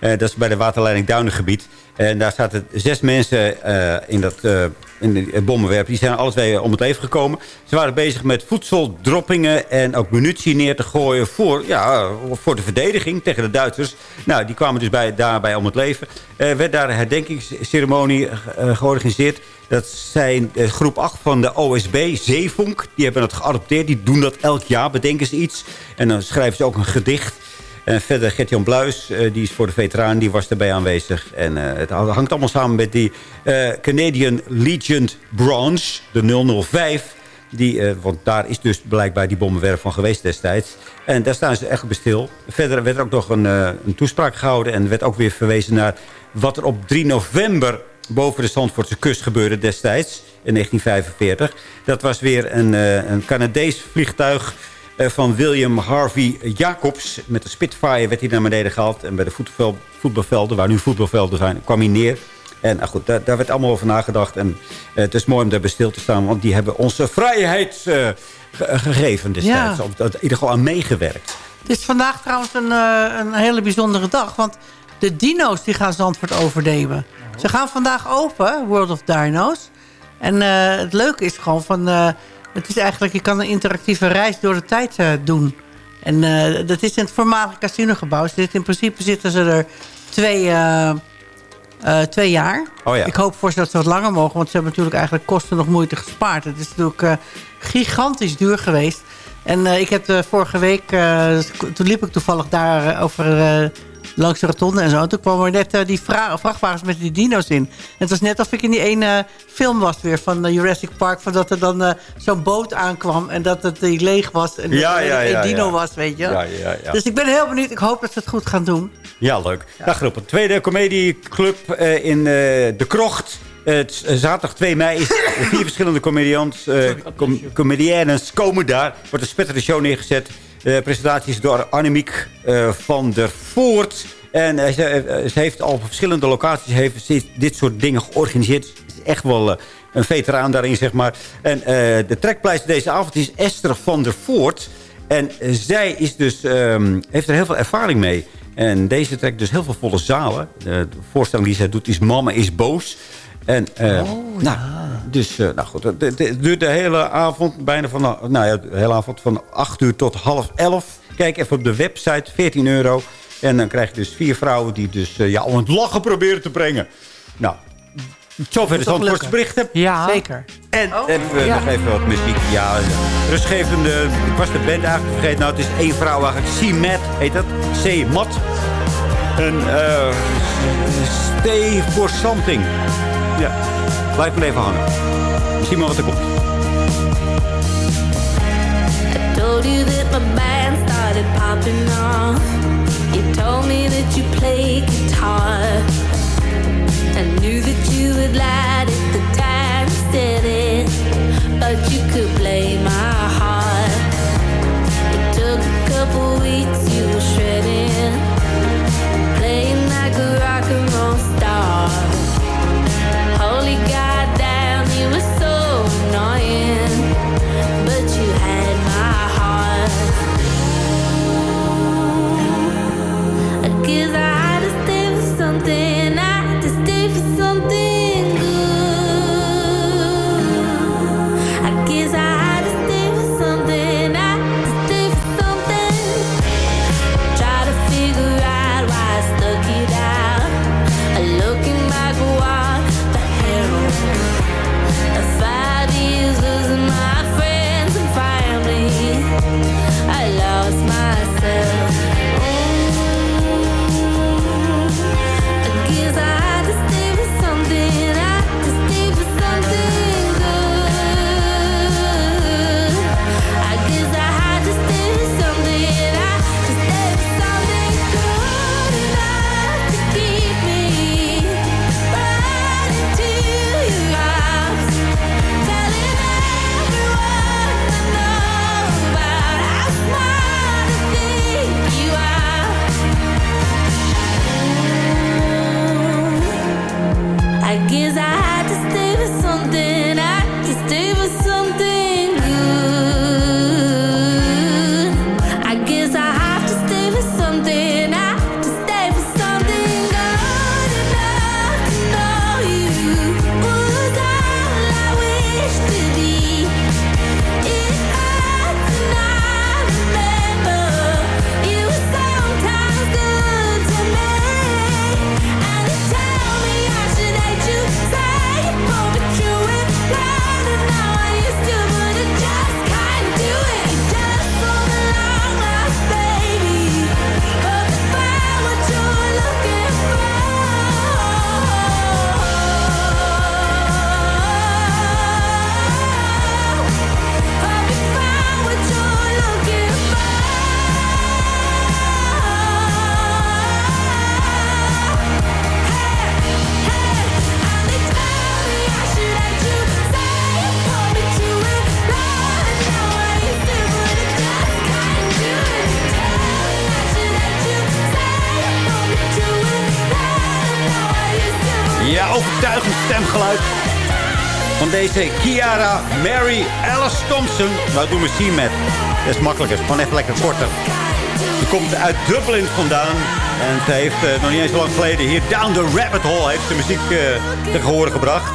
Eh, dat is bij de waterleiding Duinengebied. En daar zaten zes mensen eh, in dat eh, in de bommenwerper. Die zijn alle twee om het leven gekomen. Ze waren bezig met voedseldroppingen en ook munitie neer te gooien voor, ja, voor de verdediging tegen de Duitsers. Nou, die kwamen dus bij, daarbij om het leven. Er werd daar een herdenkingsceremonie eh, georganiseerd. Dat zijn eh, groep 8 van de OSB, Zeevonk. Die hebben het geadopteerd. Die doen dat elk jaar, bedenken ze iets. En dan schrijven ze ook een gedicht. Verder Gert-Jan Bluis, eh, die is voor de veteraan, die was erbij aanwezig. En eh, het hangt allemaal samen met die Canadian Legion Branch, de 005. Die, want daar is dus blijkbaar die bommenwerf van geweest destijds. En daar staan ze echt bij stil. Verder werd er ook nog een, een toespraak gehouden. En werd ook weer verwezen naar wat er op 3 november boven de Zandvoortse kust gebeurde destijds. In 1945. Dat was weer een, eh, een Canadees vliegtuig eh, van William Harvey Jacobs. Met de Spitfire werd hij naar beneden gehaald. En bij de voetbal, voetbalvelden, waar nu voetbalvelden zijn, kwam hij neer. En nou goed, daar, daar werd allemaal over nagedacht. En eh, het is mooi om daarbij stil te staan. Want die hebben onze vrijheid ge- gegeven destijds. Ja. Of in ieder geval aan meegewerkt. Het is vandaag trouwens een, een hele bijzondere dag. Want de dino's die gaan Zandvoort overnemen. Ze gaan vandaag open, World of Dino's. En eh, het leuke is gewoon van... eh, het is eigenlijk, je kan een interactieve reis door de tijd eh, doen. En dat is in het voormalige casinogebouw. Zitten- in principe zitten ze er twee, twee jaar. Oh ja. Ik hoop voor ze dat ze wat langer mogen. Want ze hebben natuurlijk eigenlijk kosten nog moeite gespaard. Het is natuurlijk gigantisch duur geweest. En ik heb vorige week... eh, toen liep ik toevallig daar over... eh, langs de rotonde en zo. Toen kwam er net eh, die vra- vrachtwagens met die dino's in. En het was net of ik in die ene film was weer van eh, Jurassic Park. Van dat er dan eh, zo'n boot aankwam en dat het leeg was. En Ja, dat er ja, ja, dino was, weet je. Ja, ja, ja. Dus ik ben heel benieuwd. Ik hoop dat ze het goed gaan doen. Ja, leuk. Dag groep. Een tweede comedieclub eh, in eh, De Krocht. Eh, het eh, zaterdag 2 mei is vier verschillende comedians, eh com comediennes komen daar. Wordt een spetterende show neergezet. De presentatie is door Annemiek eh, van der Voort. En eh, ze, eh, heeft al op verschillende locaties heeft dit soort dingen georganiseerd. Ze is echt wel eh, een veteraan daarin, zeg maar. En eh, de trekpleister deze avond is Esther van der Voort. En eh, zij is dus, ehm, heeft er heel veel ervaring mee. En deze trekt dus heel veel volle zalen. De voorstelling die zij doet is Mama is boos. En, eh, nou, dus, eh, nou goed, het, het- het duurt de hele avond, bijna van, nou ja, de hele avond van 8 uur tot half 11. Kijk even op de website, 14 euro. En dan krijg je dus vier vrouwen die dus, eh, ja, om het lachen proberen te brengen. Nou, zover toch Zandvoortse lukken? berichten. Ja. Zeker. En hebben we Ja. nog even wat muziek. Ja, rustgevende. Ik was de band eigenlijk vergeten. Nou, het is één vrouw eigenlijk. C-Mat heet dat. C-Mat. En eh Stay for Something. Ja, blijf maar even hangen. Misschien maar wat er komt. Told you that my band started popping off. You told me that you play guitar. I knew that you would light it the time you said it, but you could play my heart. It took a couple weeks, you were shredding, playing like a rock and roll star. Overtuigend stemgeluid van deze Kiara Mary Alice Thompson. Nou, doe me zien met. Dat is makkelijker. Gewoon even lekker korter. Ze komt uit Dublin vandaan. En ze heeft eh, nog niet eens zo lang geleden hier Down the Rabbit Hole heeft ze muziek eh te horen gebracht.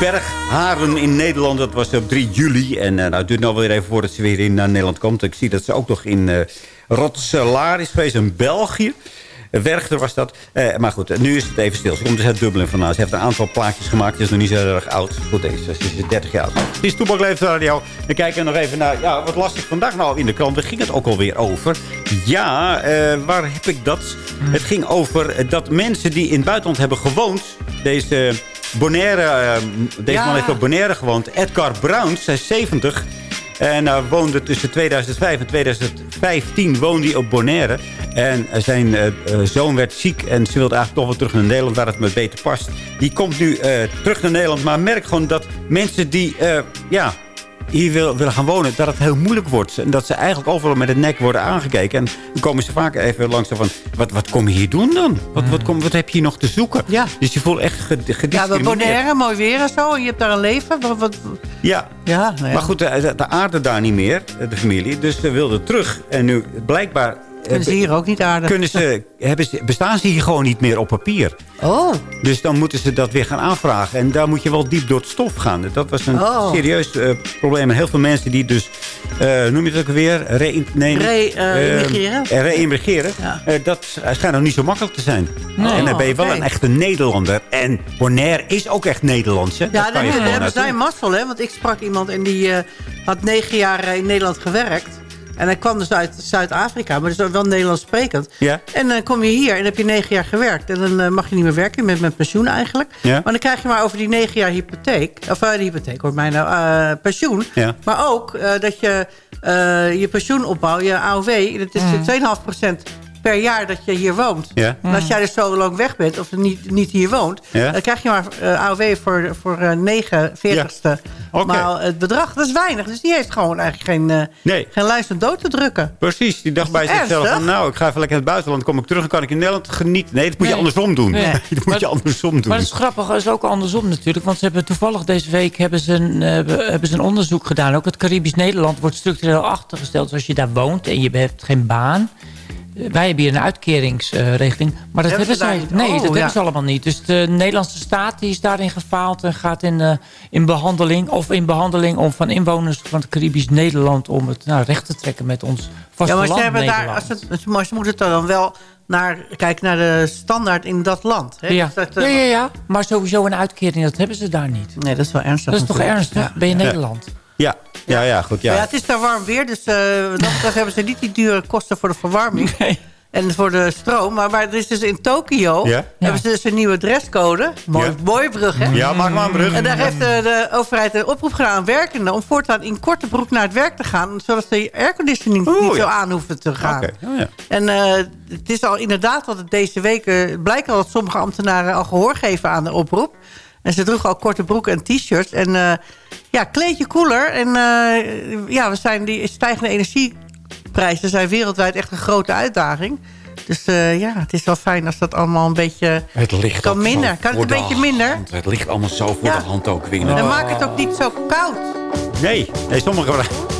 Bergharen in Nederland, dat was op 3 juli. En eh, nou, het duurt wel weer even voordat ze weer in naar Nederland komt. Ik zie dat ze ook nog in eh Rotselaar is geweest in België. Werchter was dat. Eh, maar goed, nu is het even stil. Ze komt dus uit Dublin vandaan. Ze heeft een aantal plaatjes gemaakt. Ze is nog niet zo erg oud. Goed, deze ze is 30 jaar oud. Het is Toepak Leeft Radio. We kijken nog even naar... Ja, wat las ik vandaag nou in de krant? Daar ging het ook alweer over. Ja, eh, waar heb ik dat? Het ging over dat mensen die in het buitenland hebben gewoond... Deze Bonaire... eh, deze Ja. man heeft op Bonaire gewoond. Edgar Browns, hij is 70... En hij woonde tussen 2005 en 2015 woonde hij op Bonaire. En eh, zijn eh, eh, zoon werd ziek en ze wilde eigenlijk toch wel terug naar Nederland... waar het me beter past. Die komt nu terug naar Nederland, maar merkt gewoon dat mensen die... ja, hier wil, willen gaan wonen, dat het heel moeilijk wordt. En dat ze eigenlijk overal met het nek worden aangekeken. En dan komen ze vaak even langs van... wat, wat kom je hier doen dan? Wat, wat, kom, wat heb je hier nog te zoeken? Ja. Dus je voelt echt ged- Ja, gediscrimineerd. bij Bonaire, mooi weer en zo. En je hebt daar een leven. Wat, wat- Ja. ja, nou ja. Maar goed, de, de aarde daar niet meer, de familie. Dus ze wilden terug. En nu blijkbaar... Kunnen ze hier ook niet aardig. Kunnen ze, hebben ze, bestaan ze hier gewoon niet meer op papier. Oh. Dus dan moeten ze dat weer gaan aanvragen. En daar moet je wel diep door het stof gaan. Dat was een Oh. serieus eh, probleem. En heel veel mensen die dus, eh, noem je het ook weer? Re, nee, Re- eh, immigreren? eh, re-immigreren. Eh, dat schijnt nog niet zo makkelijk te zijn. En dan ben je wel een echte Nederlander. En Bonaire is ook echt Nederlands. Hè? Ja, daar kan je hebben, zij mazzel, hè? Want ik sprak iemand en die eh, had negen jaar eh, in Nederland gewerkt. En hij kwam dus uit Zuid-Afrika, maar dus wel Nederlands sprekend. Ja. En dan kom je hier en heb je negen jaar gewerkt. En dan eh, mag je niet meer werken, met, met pensioen eigenlijk. Ja. Maar dan krijg je maar over die negen jaar hypotheek. Of uh, hypotheek, hoort mij nou. eh, pensioen. Ja. Maar ook eh, dat je eh, je pensioen opbouwt, je AOW. Dat is 2,5% per jaar dat je hier woont. Ja. En als jij dus zo lang weg bent of niet, niet hier woont... Ja. dan krijg je maar eh, AOW voor, voor eh 49ste Oké. maal het bedrag. Dat is weinig. Dus die heeft gewoon eigenlijk geen, eh Nee. geen luister dood te drukken. Precies, die dacht bij zichzelf van, nou, ik ga even lekker in het buitenland. kom ik terug en kan ik in Nederland genieten. Nee, dat moet je andersom doen. Nee. dat moet je andersom doen. Maar dat is grappig, dat is ook andersom natuurlijk. Want ze hebben toevallig deze week hebben ze, een, eh, hebben, hebben ze een onderzoek gedaan. Ook het Caribisch Nederland wordt structureel achtergesteld. Dus als je daar woont en je hebt geen baan. Wij hebben hier een uitkeringsregeling. maar dat Hebben hebben, ze zij. niet? Nee, Oh, dat ja. hebben ze allemaal niet. Dus de Nederlandse staat die is daarin gefaald. En gaat in, eh, in behandeling. Of in behandeling om van inwoners van het Caribisch Nederland. om het nou, recht te trekken met ons Ja, vasteland maar ze, hebben daar, als het, maar ze moeten dan wel naar, kijken naar de standaard in dat land. Hè? Ja. Dus dat, eh, ja, ja, ja. Maar sowieso een uitkering, dat hebben ze daar niet. Nee, dat is wel ernstig. Dat is toch ernstig? Ja. Ben je Ja. Nederland? Ja, ja, ja, goed. Ja. Het is daar warm weer, dus eh wat dat betreft hebben ze niet die dure kosten voor de verwarming. En voor de stroom. Maar, maar er is dus in Tokio Ja. hebben ze dus een nieuwe dresscode. Mooi, Ja. mooie brug, hè? Ja, maak maar een brug. En daar heeft de, de overheid een oproep gedaan aan werkenden... om voortaan in korte broek naar het werk te gaan... zodat de airconditioning Oeh, niet ja. zo aan hoeven te gaan. Oké, oh, ja. En eh, het is al inderdaad dat het deze week... blijkt al dat sommige ambtenaren al gehoor geven aan de oproep. En ze droegen al korte broeken en t-shirts. En eh, ja, kleed je koeler. En eh, ja, we zijn die stijgende energieprijzen zijn wereldwijd echt een grote uitdaging. Dus eh, ja, het is wel fijn als dat allemaal een beetje Het ligt kan minder. Kan het een beetje minder? Het ligt allemaal zo voor Ja. de hand ook weer. Dan maakt het ook niet zo koud. Nee, nee sommige...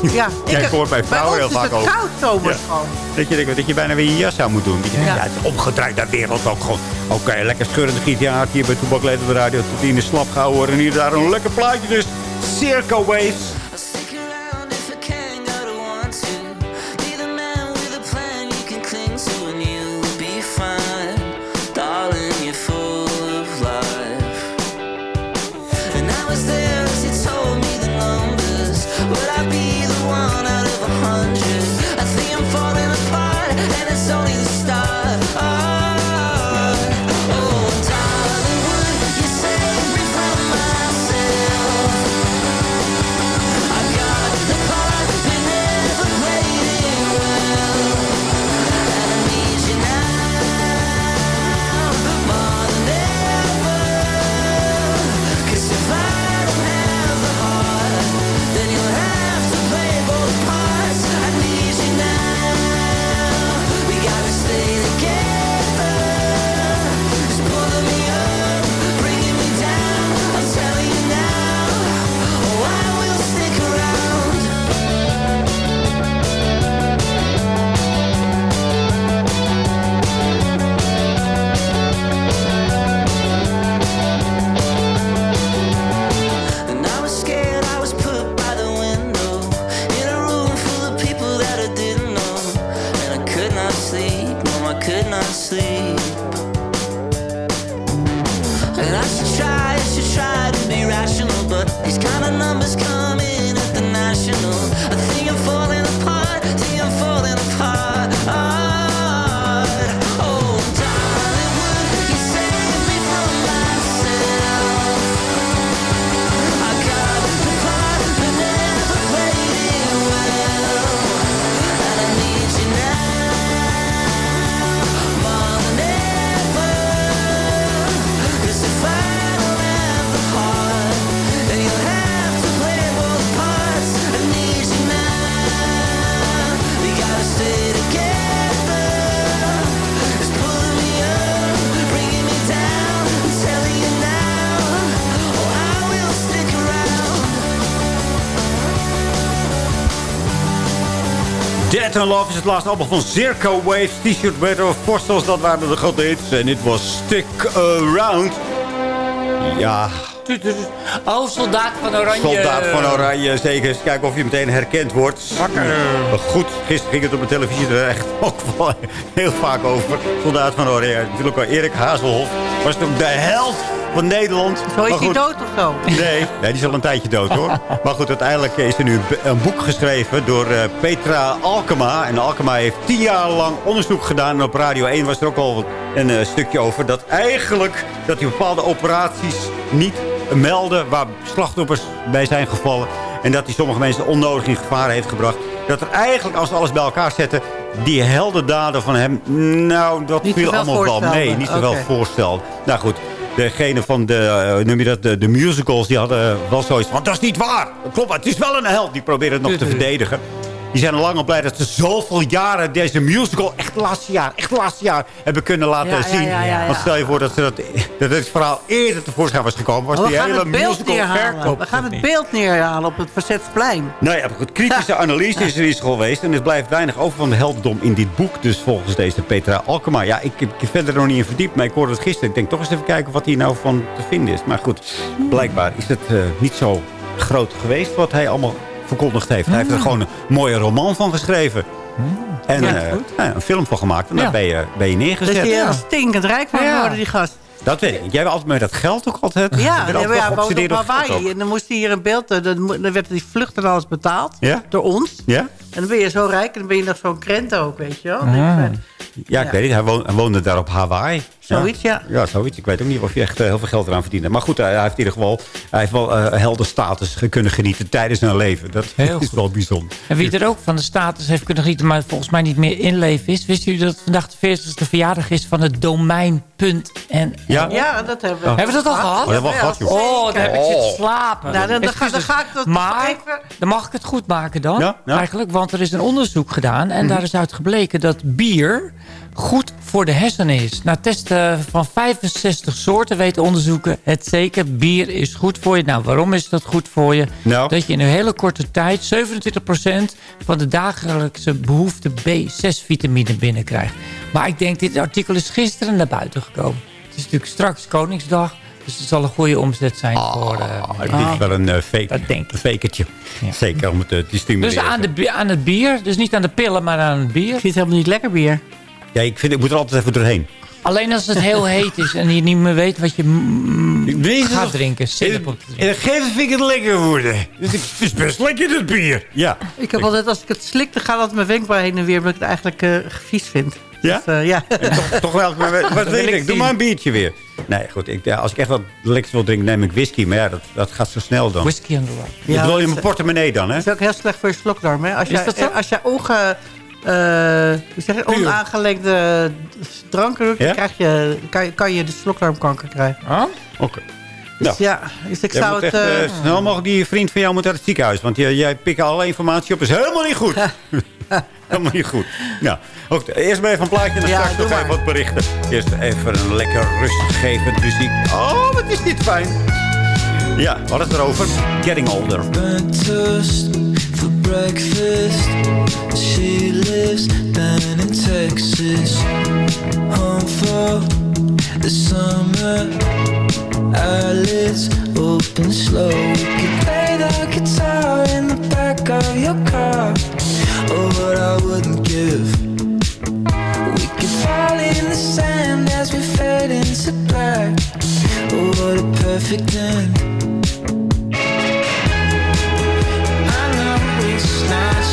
Ja, Jij heb- hoort bij vrouwen heel vaak is het ook. koud zomers Ja. Dat je, dat je bijna weer je jas aan moet doen. Dat Ja. ja. het is omgedraaid naar wereld ook gewoon. Oké, lekker scheurende gitaar hier bij Toebak de radio. Tot in de slap gehouden. En hier daar een lekker plaatje dus. Circo Waves. And Love is het laatste album van Zirco Waves. T-shirt Better of Postals, dat waren de grote hits. En dit was Stick Around. Ja, Oh, soldaat van Oranje. soldaat van Oranje. Zeker eens kijken of je meteen herkend wordt. Maar Goed, gisteren ging het op de televisie er echt ook wel heel vaak over. Soldaat van Oranje. Natuurlijk wel Erik Hazelhoff. Was ook de held van Nederland. Zo is hij dood of zo? Nee, nee, die is al een tijdje dood hoor. Maar goed, uiteindelijk is er nu een boek geschreven door eh, Petra Alkema. En Alkema heeft tien jaar lang onderzoek gedaan. En op Radio 1 was er ook al een eh, stukje over. Dat eigenlijk dat die bepaalde operaties niet melden waar slachtoffers bij zijn gevallen. En dat hij sommige mensen onnodig in gevaar heeft gebracht. Dat er eigenlijk, als we alles bij elkaar zetten... die heldendaden van hem, nou, dat Niet viel allemaal wel mee. Niet zoveel voorstel. Nou goed, degene van de, eh, noem je dat, de, de musicals, die hadden wel zoiets van... dat is niet waar. Klopt, het is wel een held. Die proberen het nog te verdedigen. Die zijn al lang al blij dat ze zoveel jaren deze musical... echt het laatste jaar, echt het laatste jaar hebben kunnen laten Ja, zien. ja. Want stel je voor dat, ze dat, dat dit verhaal eerder tevoorschijn was gekomen... was die hele het musical verkoop We gaan het beeld neerhalen op het Verzetsplein. nou ja, goed, kritische analyse is er iets geweest. En er blijft weinig over van de heldendom in dit boek. Dus volgens deze Petra Alkema. Ja, ik ik heb verder nog niet in verdiept. Maar ik hoorde het gisteren. Ik denk toch eens even kijken wat hier nou van te vinden is. Maar goed, blijkbaar is het eh, niet zo groot geweest wat hij allemaal verkondigd heeft. Hij heeft er gewoon een mooie roman van geschreven. En Ja, eh, ja, een film van gemaakt. En daar ben je, ben je Dus neergezet. die er stinkend rijk van Ja. geworden, die gast. Dat weet ik. Jij bent altijd met dat geld ook altijd. Ja, we geobsedeerd op Hawaii. En dan moest hij hier een beeld... eh, Dan, dan werd die vlucht en alles betaald. Ja? Door ons. Ja? En dan ben je zo rijk. En dan ben je nog zo'n krent ook, weet je wel. Ah. Ja, ik Ja. weet niet. Hij woonde, hij woonde daar op Hawaii. Zoiets, ja. Ja, zoiets. Ik weet ook niet of je echt eh, heel veel geld eraan verdiende. Maar goed, hij, hij heeft in ieder geval, hij heeft wel eh heldenstatus ge- kunnen genieten tijdens zijn leven. Dat Heel is wel bijzonder. En wie er ook van de status heeft kunnen genieten... maar volgens mij niet meer inleven is... wist u dat vandaag de 40ste verjaardag is van het domein.nl? Ja? Ja, dat hebben we. Hebben we dat al gehad? Oh, dat hebben we al gehad, joh. Oh, daar heb ik zitten slapen. Nou, dan, dan, ga, dan Excuses. ga ik dat Maar even... dan mag ik het goed maken dan. Ja, ja. Eigenlijk, want er is een onderzoek gedaan. En Mhm. daar is uit gebleken dat bier goed voor de hersenen is. Na testen van 65 soorten weten onderzoeken het zeker. Bier is goed voor je. Nou, waarom is dat goed voor je? Nou. Dat je in een hele korte tijd 27% van de dagelijkse behoefte B6-vitamine binnenkrijgt. Maar ik denk, dit artikel is gisteren naar buiten gekomen. Het is natuurlijk straks Koningsdag. Dus het zal een goede omzet zijn voor... eh, Ik denk wel een uh, fake, Dat denk ik. een fakertje. Zeker om het eh, te stimuleren. Dus aan, de, aan het bier. Dus niet aan de pillen, maar aan het bier. Ik vind het helemaal niet lekker bier. Ja, ik, vind, ik moet er altijd even doorheen. Alleen als het heel heet is en je niet meer weet wat je gaat drinken. Sinnap op te drinken. En dat geeft vind ik het lekker worden. Dus het is best lekker, dat bier. Ja. Ik heb altijd, als ik het slik, dan gaat het mijn wenkbrauw heen en weer... omdat ik het eigenlijk eh vies vind. Ja? Dus, eh, ja. toch, toch wel. Maar wat drink ik ik? Doe maar een biertje weer. Nee, goed. Ik, ja, als ik echt wat lekkers wil drinken, neem ik whisky. Maar ja, dat, dat gaat zo snel dan. Whisky on the rock. Je Ja, wil dat in mijn portemonnee dan, hè? Dat is ook heel slecht voor je slokdarm. Hè? Als Is jij, dat zo? Als jij onge, eh, hoe zeg je, Puur. onaangelengde dranken doet, Ja? krijg je, kan, je, kan je de slokdarmkanker krijgen. Oké. Dus Nou. ja, dus ik Jij zou het... echt, eh, eh, snel mogelijk die vriend van jou moet naar het ziekenhuis. Want jij, jij pikt alle informatie op. is helemaal niet goed. helemaal niet goed. Nou, ook, eerst maar even een plaatje en dan Ja, straks nog even maar. wat berichten. Eerst even een lekker rustgevend muziek. Oh, wat is dit fijn. Ja, we hadden het erover. Getting older. Breakfast. She lives down in Texas. Home for the summer. Eyelids open slow. We could play the guitar in the back of your car. Oh, what I wouldn't give. We could fall in the sand as we fade into black. Oh, what a perfect end.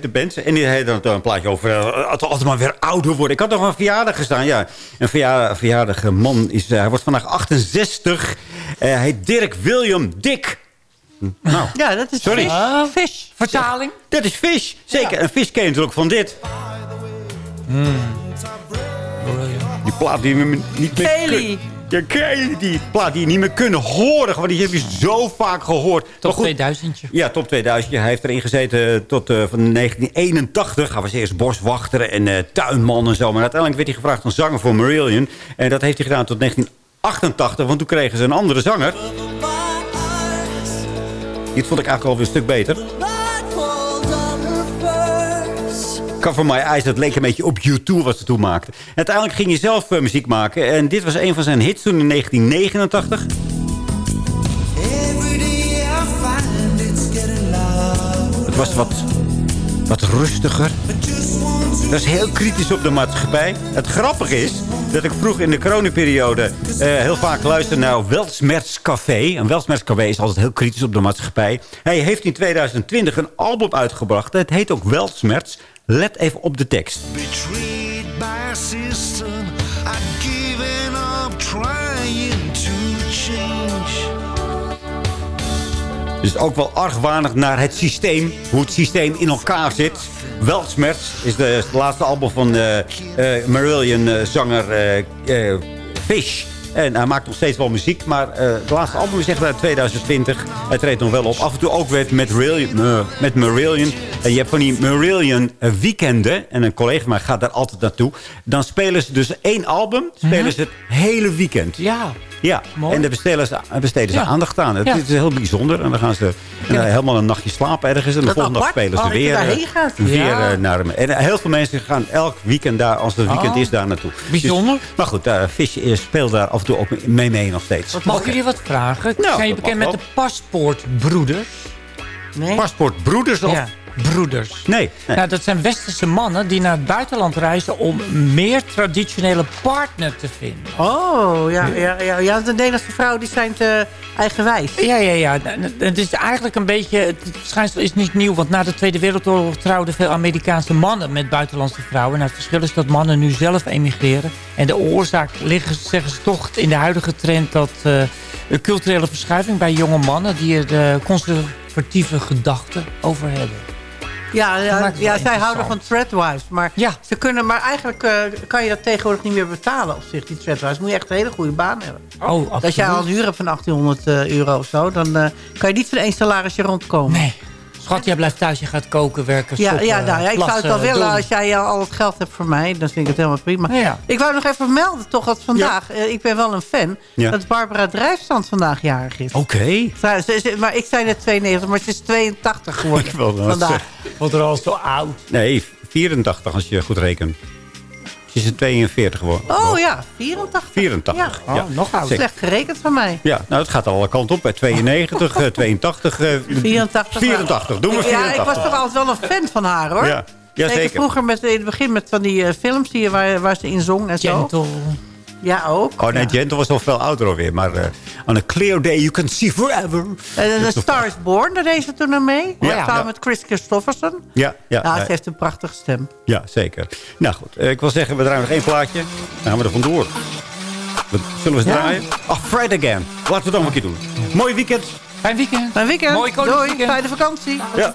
heet de band. En die heet dan een plaatje over uh, altijd maar weer ouder worden. Ik had nog een verjaardag gestaan. Ja, een verja verjaardige man. Is, uh, hij wordt vandaag 68. Uh, hij heet Dirk William Dick. Nou, Ja, dat is Sorry. vis. Vis. Vertaling? Dat is vis. Zeker. En vis ken je natuurlijk van dit. Die plaat die we niet meer Kelly. Kelly. Die plaat die je niet meer kunnen horen. Gewoon, die heb je zo vaak gehoord. Top goed, 2000. Ja, top 2000. Hij heeft erin gezeten tot eh, van 1981. Hij was eerst boswachter en eh, tuinman en zo. Maar uiteindelijk werd hij gevraagd om zanger voor Marillion. En dat heeft hij gedaan tot 1988. Want toen kregen ze een andere zanger. Dit vond ik eigenlijk alweer een stuk beter. Cover My Eyes, dat leek een beetje op U2 wat ze toen maakten. En uiteindelijk ging hij zelf eh, muziek maken. En dit was een van zijn hits toen in 1989. Het was wat, wat rustiger. Dat is heel kritisch op de maatschappij. Het grappige is dat ik vroeg in de coronaperiode eh, heel vaak luisterde naar Welsmerts Café. En Welsmerts Café is altijd heel kritisch op de maatschappij. Hij heeft in 2020 een album uitgebracht. Het heet ook Welsmerts. Let even op de tekst. Dus ook wel argwanig naar het systeem. Hoe het systeem in elkaar zit. Welsmerts is de, laatste album van eh eh, Marillion-zanger eh, eh, Fish. En hij maakt nog steeds wel muziek. Maar eh het laatste album is echt uit 2020. Hij treedt nog wel op. Af en toe ook weer met, eh, met Marillion. En je hebt van die Marillion eh, weekenden. En een collega van mij gaat daar altijd naartoe. Dan spelen ze dus één album. Spelen ze het hele weekend. Ja. Ja, Mooi. en daar besteden ze, besteden ze Ja. aandacht aan. Het Ja. is heel bijzonder. En dan gaan ze eh, helemaal een nachtje slapen ergens. En de Dat volgende dag spelen ze Oh, weer, eh, weer eh, naar hem. En heel veel mensen gaan elk weekend daar, als het weekend Oh. is, daar naartoe. Bijzonder. Dus- maar goed, uh, Visje speelt daar af en toe ook mee mee nog steeds. Mag ik jullie wat vragen? Nou, Zijn je bekend met de paspoortbroeders? Nee. Paspoortbroeders of... Broeders. Nee. nee. Nou, dat zijn westerse mannen die naar het buitenland reizen om meer traditionele partner te vinden. Oh, ja, ja, ja, ja. De Nederlandse vrouwen die zijn te eigenwijs. Ja, ja, ja. Het is eigenlijk een beetje... Het verschijnsel is niet nieuw, want na de Tweede Wereldoorlog trouwden veel Amerikaanse mannen met buitenlandse vrouwen. Nou, het verschil is dat mannen nu zelf emigreren. En de oorzaak ligt, zeggen ze toch, in de huidige trend dat uh, de culturele verschuiving bij jonge mannen die er de conservatieve gedachten over hebben. Ja, ja, ja zij houden van threadwives. Maar, ze kunnen, maar eigenlijk eh, kan je dat tegenwoordig niet meer betalen op zich, die threadwives. Moet je echt een hele goede baan hebben. Oh, Als jij al een huur hebt van 1800 eh, euro of zo, dan eh, kan je niet voor één salarisje rondkomen. Nee. Schat, jij blijft thuis, je gaat koken, werken, Ja, ja, nou, ja, ik zou het wel willen doen. als jij al al het geld hebt voor mij. Dan vind ik het helemaal prima. Ja. Ik wou nog even melden toch dat vandaag, eh, ik ben wel een fan, Ja. dat Barbara Drijfstand vandaag jarig is. Oké. Maar ik zei net 92, maar ze is 82 geworden Ik vandaag. Wordt er al zo oud. Nee, 84 als je goed rekent. Ze is een 42 geworden. Oh ja, 84. 84. Ja. Ja. Oh, nog. Slecht gerekend van mij. Ja, nou, het gaat alle kanten op. Bij 92, eh, 82, eh, 84. 84. Doe maar 84. Ja, ik was toch altijd wel een fan van haar, hoor. Ja, ja zeker. vroeger met, in het begin met van die eh, films die, waar, waar ze in zong en zo. Ja, ook. Oh nee, Gentle was nog veel ouder alweer. Maar eh, on a clear day you can see forever. En The Star is Born, daar deed ze toen aan mee. Ja. Samen Ja. met Chris Christofferson. Ja, ja, Ja, ja. ze heeft een prachtige stem. Ja, zeker. Nou goed, eh, ik wil zeggen, we draaien nog één plaatje. Dan gaan we er vandoor. Wat, zullen we eens Ja. draaien? Ah, Friday Again. Laten we het dan een keer doen. Mooi weekend. Fijn weekend. Fijn weekend. Mooi Doei, fijne vakantie. Ja.